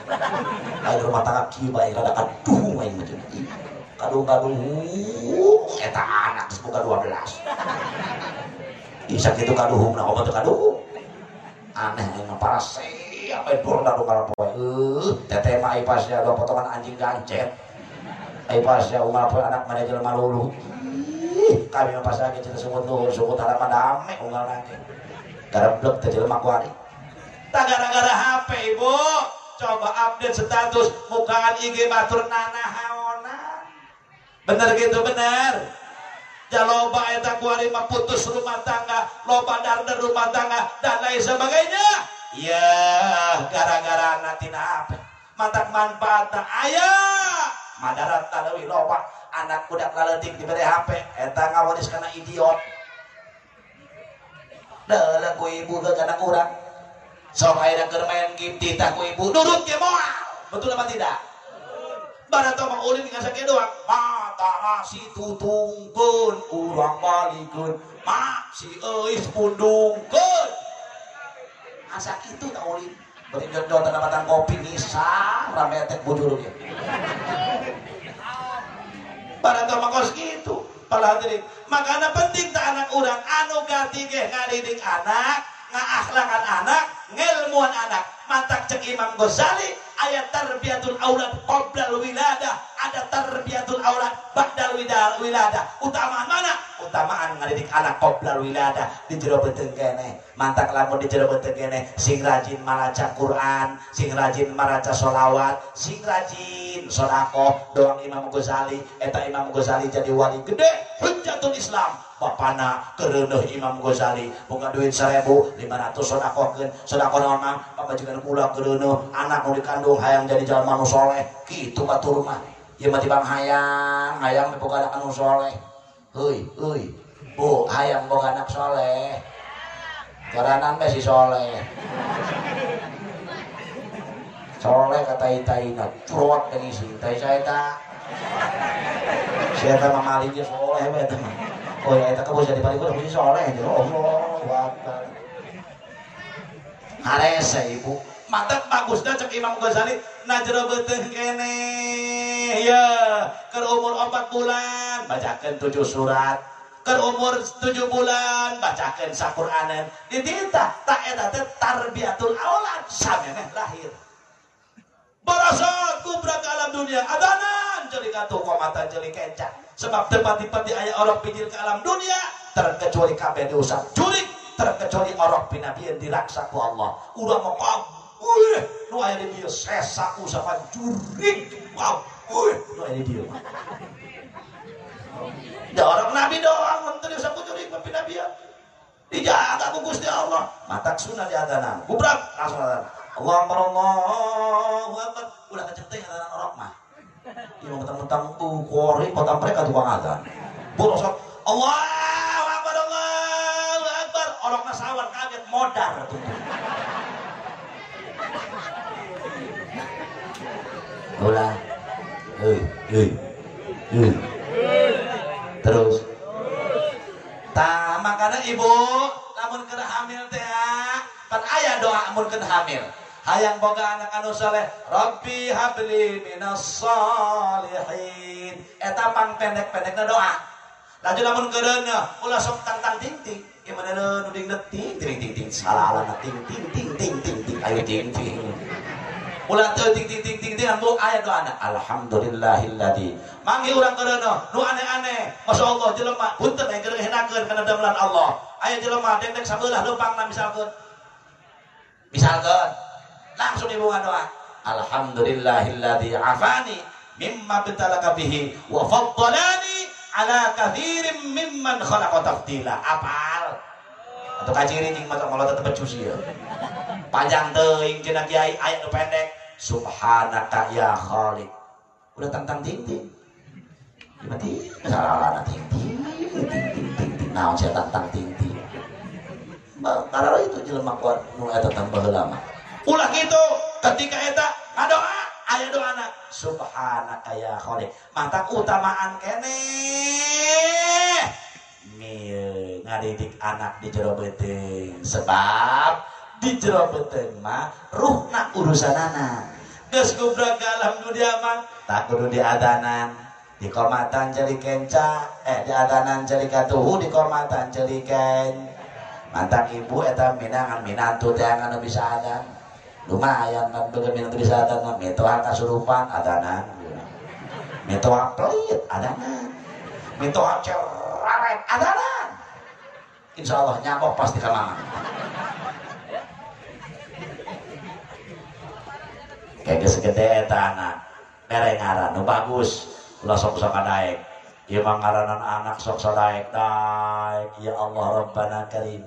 ayo rumah tangga kiba ya rada kaduh main macam kaduh eta anak terus buka 12 bisa gitu kaduh nah obat kaduh. Aneh ini para siapa itu dur kalau poe? Eh tete mah ipasnya dua potongan anjing gancet. Ipasnya umar poe anak manajer malulu kami mah pas lagi cerita sumut luhur sumut halaman dame unggal nake. Gareblek teh jelema kuari tak gara-gara HP ibu. Coba update status mukaan IG batur nana haona bener gitu bener. Ya loba eta putus rumah tangga loba darder rumah tangga dan lain sebagainya. Ya gara-gara nanti apa? Mata manfaat ayah madarat talawi loba. Anak budak laletik diberi HP eta ngawaris karena idiot. Dah ku ibu ke anak orang sok akhirnya kermain game titah ku ibu. Nurut ya moal. Betul apa tidak? Bara tong ulin sakit doang mata masih tutungkeun urang balikun mak si euis pundungkeun. Asa itu tak ulin beri jodoh tanda kopi nisa rame tek bujur dia. Pada tong makos gitu. Para hadirin makanya penting tak anak orang anu ganti ge ngadidik anak ngakhlakan anak ngilmuan anak. Mantak cek Imam Ghazali ayat tarbiyatul aulad qoblal wiladah. Ada tarbiyatul aulad ba'dal wiladah. Utamaan mana? Utamaan ngadidik anak qoblal wiladah di jero kene mantak lamun di jero kene sing rajin maca Quran sing rajin maca solawat sing rajin sodako doang Imam Ghazali eta Imam Ghazali jadi wali gede. Hujjatul Islam bapana kereneh Imam Ghazali. Bukan duit seribu lima ratus sodakohkan sodakoh nama pamajikan kula kereneh anak mau dikandung hayang jadi jalan manu soleh. Gitu batu rumah ya mati bang hayang. Hayang bukan anak anu soleh. Hei hei bu hayang bukan anak soleh. Karanan masih soleh. Soleh kata itaina curot ini sih tapi saya tak saya tak mamalinya soleh betul oh ya itu kamu jadi paling udah soleh gitu. Allah wakbar harese ibu. Mantap bagus dah cek Imam Ghazali. Najro beteng kene. Ya ke umur 4 bulan bacakan 7 surat. Ke umur 7 bulan bacakan sakuranen ditita tak eta teh tarbiyatul aulad samene lahir. Barasat kubra alam dunia adanan jadi katu komata jadi kencang sebab tempat-tempat di ayat orang pinggir ke alam dunia terkecuali kabeh diusap jurik terkecuali orang pinabi yang diraksa ku Allah. Udah mau kau wih nu ayat di dia sesa usapan jurik wow wih nu ayat di dia. Ya orang nabi doang menteri usap jurik pinabi ya. Dijaga ku Gusti Allah. Matak sunah di adanan gubrak langsung adanan Allah Allah udah keceteng adanan orang mah Iya mentang-mentang tuh kori kota mereka tukang azan. Borosot Allah Akbar Allah Akbar orang nasawan kaget modar tuh. Ulah. Hei, hei. Hei. Terus. Tak makanya ibu, namun kena hamil teh, kan ayah doa namun kena hamil hayang boga anak anu saleh Rabbi habli minas salihin. Eta pang pendek-pendekna doa. Laju lamun kereuna ulah sok tantang ting ting ieu mana nu ding ting ting ting ting salah alana ting ting ting ting ting ting ayo ting ting ulah teu ting ting ting ting ting anu aya doana alhamdulillahilladzi. Manggi urang kereuna nu aneh-aneh. Masyaallah jelema punten aya geureuhenakeun kana damelan Allah. Aya jelema dek-dek sabelah leumpangna misalkeun. Misalkeun langsung dibuka doa. Alhamdulillahilladzi afani mimma betalaka bihi wa faddalani ala kathirin mimman khalaqa tafdila apal? Atau kaciri ning mata malah tetep cuci ya? Panjang teuing cenah kiai ayat nu pendek. Subhanaka ya khaliq. Udah tentang ting ting berarti salah ting ting ting ting ting ting naon saya tentang ting ting karena itu jelema kuat. Nu eta tambah lama ulah gitu. Ketika eta ngadoa aya doa anak. Subhanaka ya khaliq. Mata utamaan kene. Mil ngadidik anak di jero sebab di jero beteng mah ruhna urusanana. Geus gubrak alam dunia mah tak kudu di adanan di komatan jadi kenca eh di adanan jadi katuhu di komatan jadi ken. Mantap ibu eta minangan minantu teh anu bisa adan lumayan kan bagaimana bisa ada nah metoa kasurupan adanan metoa pelit adanan metoa cerewet adanan insya Allah nyamuk pasti ke mana kayak segede tanah mereng ngaran nu bagus. Ulah sok sok naik Ieu mangaranan anak sok sok naik naik ya Allah Rabbana Karim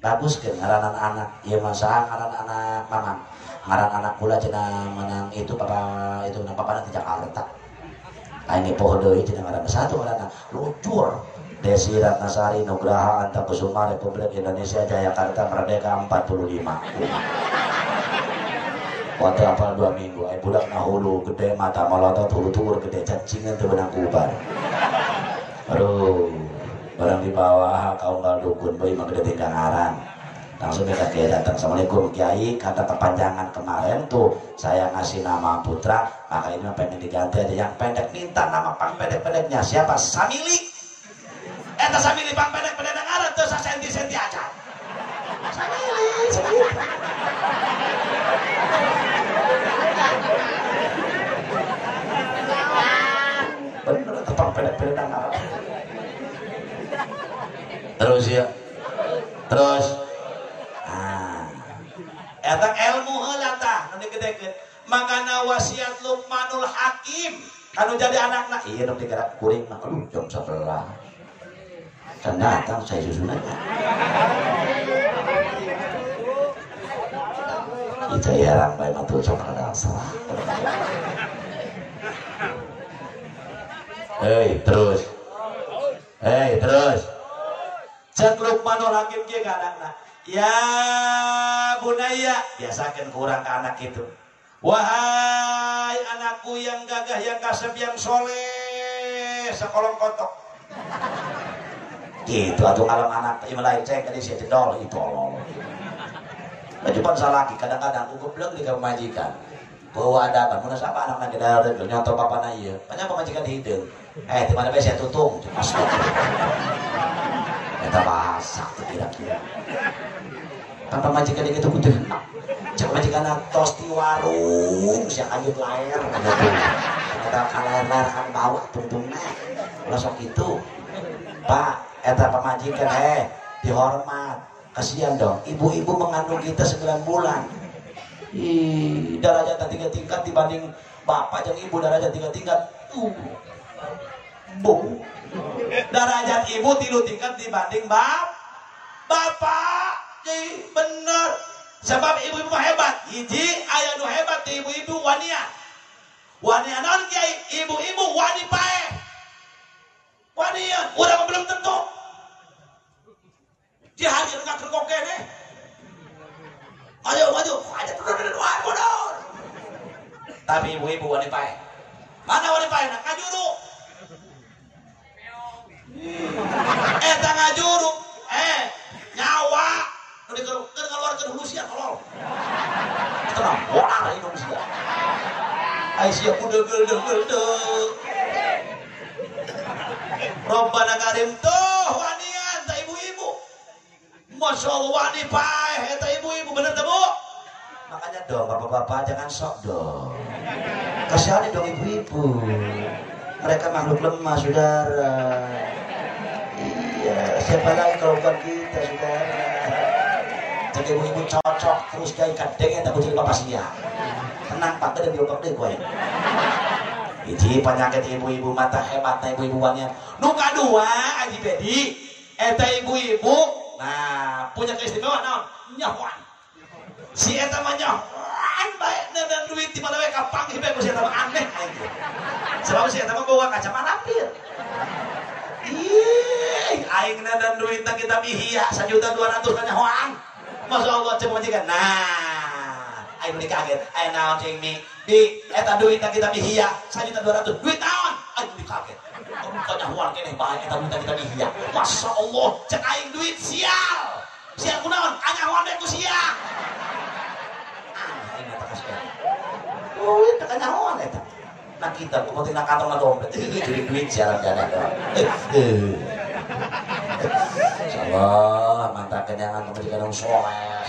bagus ke ngaranan anak. Ya masa ngaranan anak mamang ngaran anak kula cenah menang itu papa itu menang. Papa di Jakarta. Ini pohon doi cenah ngaran. Satu ngaran lucur Desi Ratnasari Nugraha Antakusuma Republik Indonesia Jayakarta Merdeka 45 waktu apa dua minggu. Ay budak nahulu gede mata malotot hulu tugur gede cacingan tuh benang kubar. Aduh barang di bawah kau nggak dukun boy mah gede ngaran. Langsung kita kiai datang. Assalamualaikum kiai. Kata perpanjangan kemarin tuh saya ngasih nama putra maka ini pengen diganti aja. Yang pendek minta nama pang pendek-pendeknya. Siapa? Samili. Eta Samili pang pendek-pendek ngaran tuh senti-senti aja. Samili Samili. Bener tepat pendek-pendek Arab terus ya. Terus. Ah. Eta ilmu heula tah nu digedekeun makana wasiat Luqmanul Hakim anu jadi anak nak iya dong digerak kuring mah aduh jam sebelah dan datang saya susunannya itu ya rambai matu sok ada salah. Hei, terus. Hei, terus. Cek Lukmanul Hakim kia kadang Ya bunaya, biasakan kurang ke anak itu. Wahai anakku yang gagah, yang kasep, yang soleh, sekolong kotok. Gitu, atau kalau anak imlai cek kan isi cendol, itu Allah. Baju salah lagi, kadang-kadang bilang di majikan. Bahwa ada apa? Mana siapa anak-anak kita nyontor bapak na iya. Banyak pemajikan hidung eh di mana saya tutung kita bahasa kira-kira. Tanpa majikan itu kudu cek majikan di warung. Si lanjut layar kita kalah layar kan bawa tuntungnya sok itu pak eta pemajikan eh dihormat. Kasihan dong ibu-ibu mengandung kita 9 bulan. Ih, darajat tiga tingkat dibanding bapak dan ibu darajat tiga tingkat. Uh bu darajat ibu tilu tingkat dibanding bap bapak. Jadi bener. Sebab ibu-ibu hebat. Hiji ayah nu hebat di ibu-ibu wania. Wania non kiai? Ibu-ibu wani pae. Wania udah belum tentu. Dia hadir nggak terkoke nih maju maju. Aja turun mundur tapi ibu-ibu wani pae. Mana wani pae? Nak eta ngajuru eh nyawa. Nu dikeluarkan keluarkan hulu sia tolol. Itu mah moal Indonesia. Ai sia kudegel degel deg Robbana karim tuh wanian ta ibu-ibu. Masya Allah wani paeh eta ibu-ibu bener tak bu? Makanya dong bapak-bapak jangan sok dong. Kasihani dong ibu-ibu. Mereka makhluk lemah saudara iya siapa lagi kalau bukan kita saudara jadi ibu-ibu cocok terus kayak kadeng yang tak jadi bapak sia tenang pak dan diobak deh gue Iji penyakit ibu-ibu mata hebat nah ibu-ibu wannya nuka dua aji bedi eta ibu-ibu. Nah punya keistimewaan naon nyawan si eta mah nyawan baik dan duit di mana mereka panggil baik si eta mah aneh sebab si eta mah bawa kacamata lampir Ih, aing dan duit kita mihia sejuta dua ratus kan nyawan masya Allah cuma majikan nah aing beli kaget aing naon cing mi? Di eta duit kita mihia sejuta dua ratus. Duit naon? Aing beli kaget bukan nyawan kene baik eta duit kita mihia masya Allah cek aing duit sial. Sial kunaon anyawan deh ku sial. Aing eta kasih. Duit tekan nyawan eta. Nah kita kok penting nak kantong nak dompet. Jadi duit siaran dana Insyaallah mantap kenyangan kemudian yang soleh.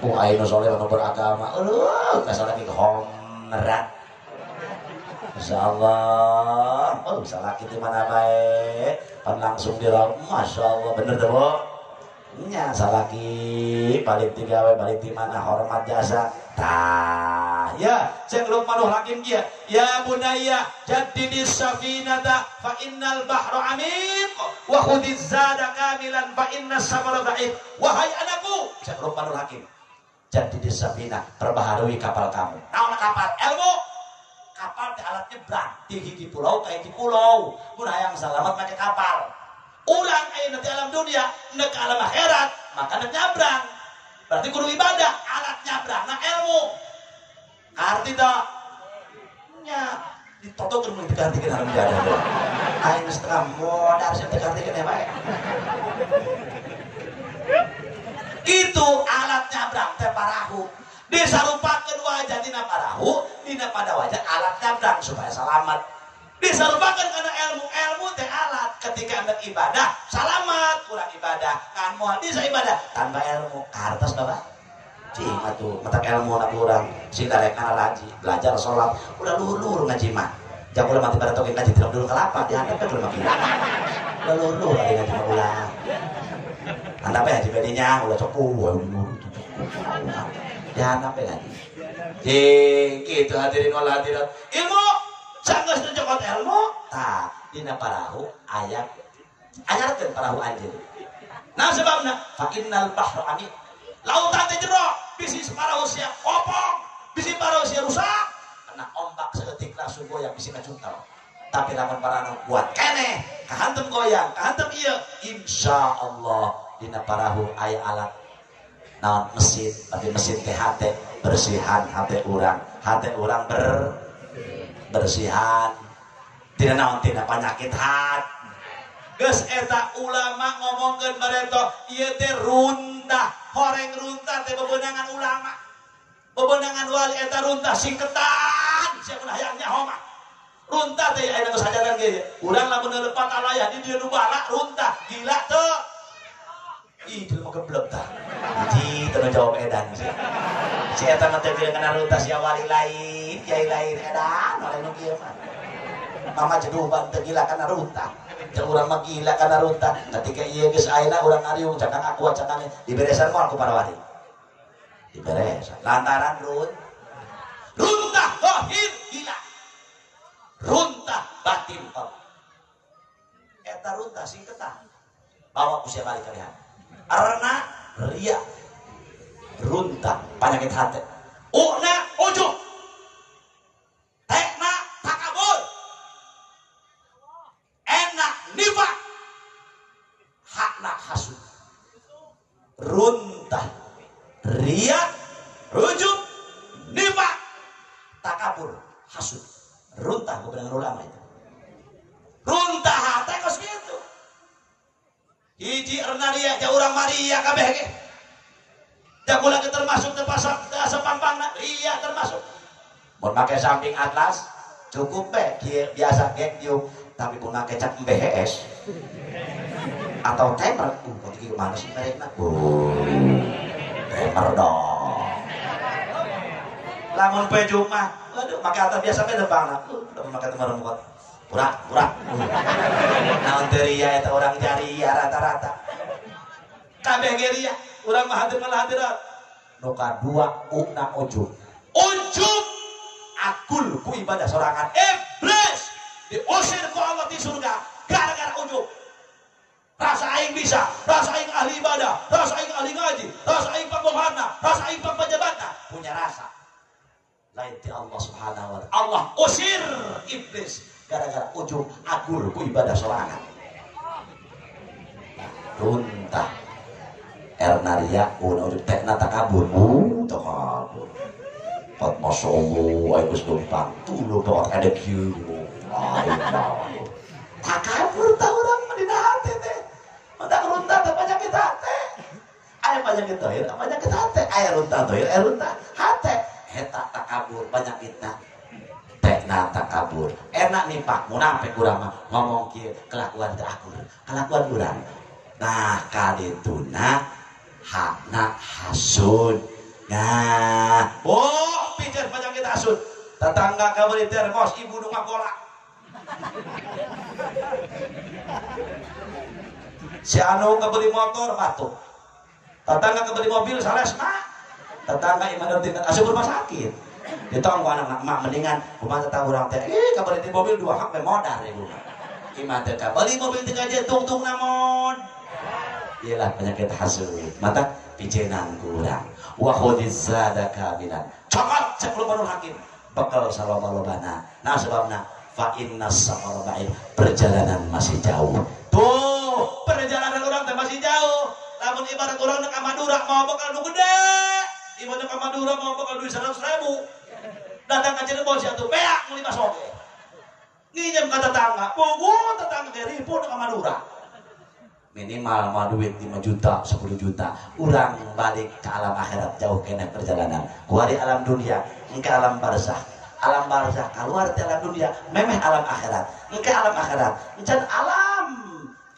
Bukai no soleh no beragama. Aduh kasar lagi homerat. Insyaallah Oh salah kita mana baik Pan langsung di Masya Allah bener tuh bu. Nya salaki balik tiga we balik di mana? Hormat jasa. Tah ya cek Luqmanul Hakim dia. Ya bunaya jaddidi safinata fa innal bahra amiq wa khudiz zada kamilan fa inna samara da'if. Wahai anakku cek Luqmanul Hakim jadi di Sabina perbaharui kapal kamu. Naon kapal ilmu kapal di alat nyebrang di, di pulau kayak di pulau. Mun hayang selamat pakai kapal. Orang ayo nanti alam dunia nek alam akhirat maka nek nyabrang. Berarti kudu ibadah alat nyabrang nah ilmu arti tak ditotokan mun digantikan alam jadah ayo setengah modal sih digantikan ya baik itu alat nyabrang teh parahu. Disarupakan wajah dina parahu dina pada wajah alat nyabrang supaya selamat. Disarupakan karena ilmu ilmu teh alat. Ketika anda ibadah selamat. Kurang ibadah kan mau bisa ibadah tanpa ilmu. Kartas bapak cing atuh mata ilmu nak kurang darek kana laji belajar sholat. Udah luhur-luhur ngaji mah. Jangan udah mati pada tokin ngaji tidak dulu kelapa dihantar ke rumah kita udah luhur-luhur lagi ngaji mah ulah. Anda apa ya di bedanya udah cepu ya apa lagi Jing, gitu hadirin wal hadirat. Ilmu sanggeus cokot ilmu. Tah dina parahu ayat. Ayatkeun parahu anjeun nah sebabna fa innal bahra amin lautan teh jero bisi parahu sia kopong bisi parahu sia rusak. Karena ombak seketik langsung goyang bisi kacuntal tapi lamun parana kuat kene kahantem goyang kahantem iya insya Allah dina parahu aya alat naon mesin tapi mesin teh hate bersihan hate orang hate orang ber bersihan. Tidak naon tidak penyakit hat Ges eta ulama ngomongkan bareto iya teh runtah. Horeng runtah teh bebenangan ulama. Bebenangan wali eta runtah singketan siapa hayang nyaho mah runtah teh aya geus hajaran ge. Urang lamun lepat alayah di dieu bala runtah. Gila teu ih itu mah geblek tah. Ji teu jawab edan sih. Si eta mah teh kena runtah sia wali lain kiai lain. Edan oleh nu kieu mama jeduh banteng gila karena runtah. Cek urang mah gila karena runtah. Ketika iya geus ayeuna urang ngariung cakang aku cakang diberesan moal ku para wali. Diberesan lantaran run runtah zahir gila. Runtah batin oh. eta runtah singketan bawa usia balik kalian. Karena ria. Runtah penyakit hati. Una ujung. Tekna runtah ria rujuk nifak takabur hasud runtah kebenaran ulama itu. Runtah hati kos gitu. Hiji erna ria jauh orang maria kabeh ge. Jago lagi termasuk terpasang sepampang ria termasuk. Mau pakai samping atlas cukup be biasa geng yuk. Tapi pun pakai cat BHS atau timer uh pergi ke mana sih mereka? Uh timer dong. Lamun pe aduh pakai atas biasa pe depan lah. Udah pakai teman remukot pura pura naon ria itu orang jari rata-rata. Kabeh geria orang mah hadir malah hadirat nuka dua ukna ujub ujub akul ku ibadah sorangan. Iblis diusir ku Allah di surga gara-gara ujub rasa aing bisa rasa aing ahli ibadah rasa aing ahli ngaji rasa aing pembohana rasa aing pejabatna punya rasa. Lain di Allah subhanahu wa ta'ala. Allah usir iblis gara-gara ujub akur ku ibadah sorangan. Runtah. Ernaria una ujub tekna takabur uh takabur Pat masya Allah, aku sedompang tulu bawa ada kieu takabur tahu orang medina hati teh mendak runtah teh penyakit hati. Aya penyakit tohir penyakit hati. Aya runtah tohir aya runtah hati. Eta takabur penyakitna. Tekna takabur. Enak nih pak. Munafik urang mah ngomong kieu kelakuan teu akur. Kelakuan urang nah kadituna hakna hasud nah oh pijar penyakit hasud tetangga kabeli termos ibu rumah bola si anu kebeli motor batuk. Tetangga kebeli mobil sales nah tetangga iman tingkat asup rumah sakit. Ditong anak anak mak mendingan rumah tetangga orang teh eh kebeli mobil dua hak modal ibu iman teh beli mobil tiga aja tung tung namon. Iyalah penyakit hasud mata pijenan kurang. Wa khudiz zada kamilan cokot cek lu hakim. Bekal salama-lobana nah sebabna fa inna safar ba'id perjalanan masih jauh. Tuh perjalanan orang teh masih jauh. Namun ibarat orang ke Madura mau bekal nu gede? Ibarat ke Madura mau bekal duit seratus ribu? Datang ke Cirebon siatu peak mau lima soge nginjem ke tetangga pugu tetangga ke ribu ke Madura minimal mau duit 5 juta 10 juta. Orang balik ke alam akhirat jauh kena perjalanan. Kuari alam dunia ke alam barzah alam barzah keluar dari alam dunia memeh alam akhirat. Ke alam akhirat. Dan alam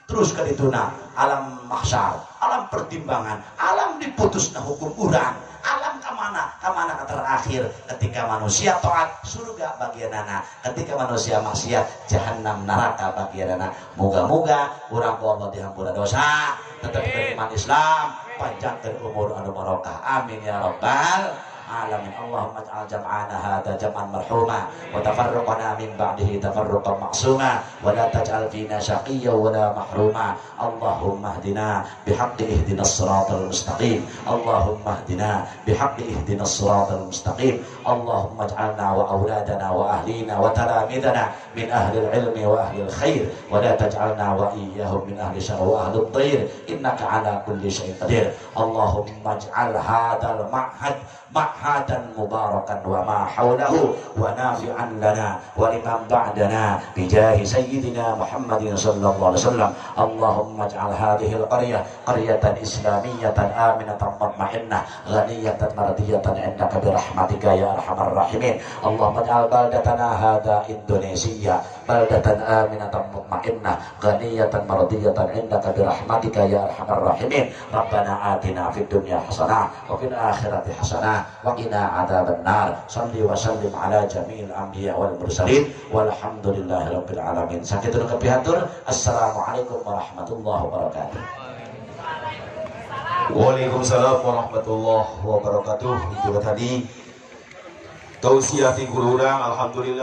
terus ke dituna alam mahsyar. Alam pertimbangan. Alam diputusnya hukum orang alam ke mana ke mana ke terakhir? Ketika manusia taat surga bagian anak ketika manusia maksiat jahanam neraka bagian anak moga-moga orang Allah dihampura dosa. Tetap beriman Islam. Panjang umur anu barokah. Amin ya rabbal alamin Allahumma ij'al jam'ana hadha jam'an marhuma wa tafarruqana min ba'dihi tafarruqan ma'suma wa la taj'al fina shaqiyya wa la mahruma. Allahumma hdina bihaqqi ihdinas siratal mustaqim. Allahumma hdina bihaqqi ihdinas siratal mustaqim. Allahumma ij'alna wa auladana wa ahlina wa talamidana min ahli al-ilmi wa ahli al-khair wa la taj'alna wa iyyahum min ahli syarr wa ahli al-dhair ma'hadan mubarakan wa ma hawlahu wa nafi'an lana wa liman ba'dana bijahi sayyidina Muhammadin sallallahu alaihi wasallam. Allahumma ij'al hadhihi al-qaryah qaryatan islamiyatan aminatan mutmainnah ghaniyatan mardiyatan indaka bi rahmatika ya arhamar rahimin. Allahumma ij'al baldatana hadha Indonesia baldatan aminatan mutmainna ghaniyatan mardiyatan indaka birahmatika ya arhamar rahimin. Rabbana atina fid dunya hasanah wa fil akhirati hasanah wa qina adzabannar salli wa sallim ala jamil anbiya wal mursalin. Walhamdulillahi rabbil alamin. Sakitun kepihatur assalamualaikum warahmatullahi wabarakatuh. Waalaikumsalam warahmatullahi wabarakatuh. Itu tadi tausiah tingkul alhamdulillah.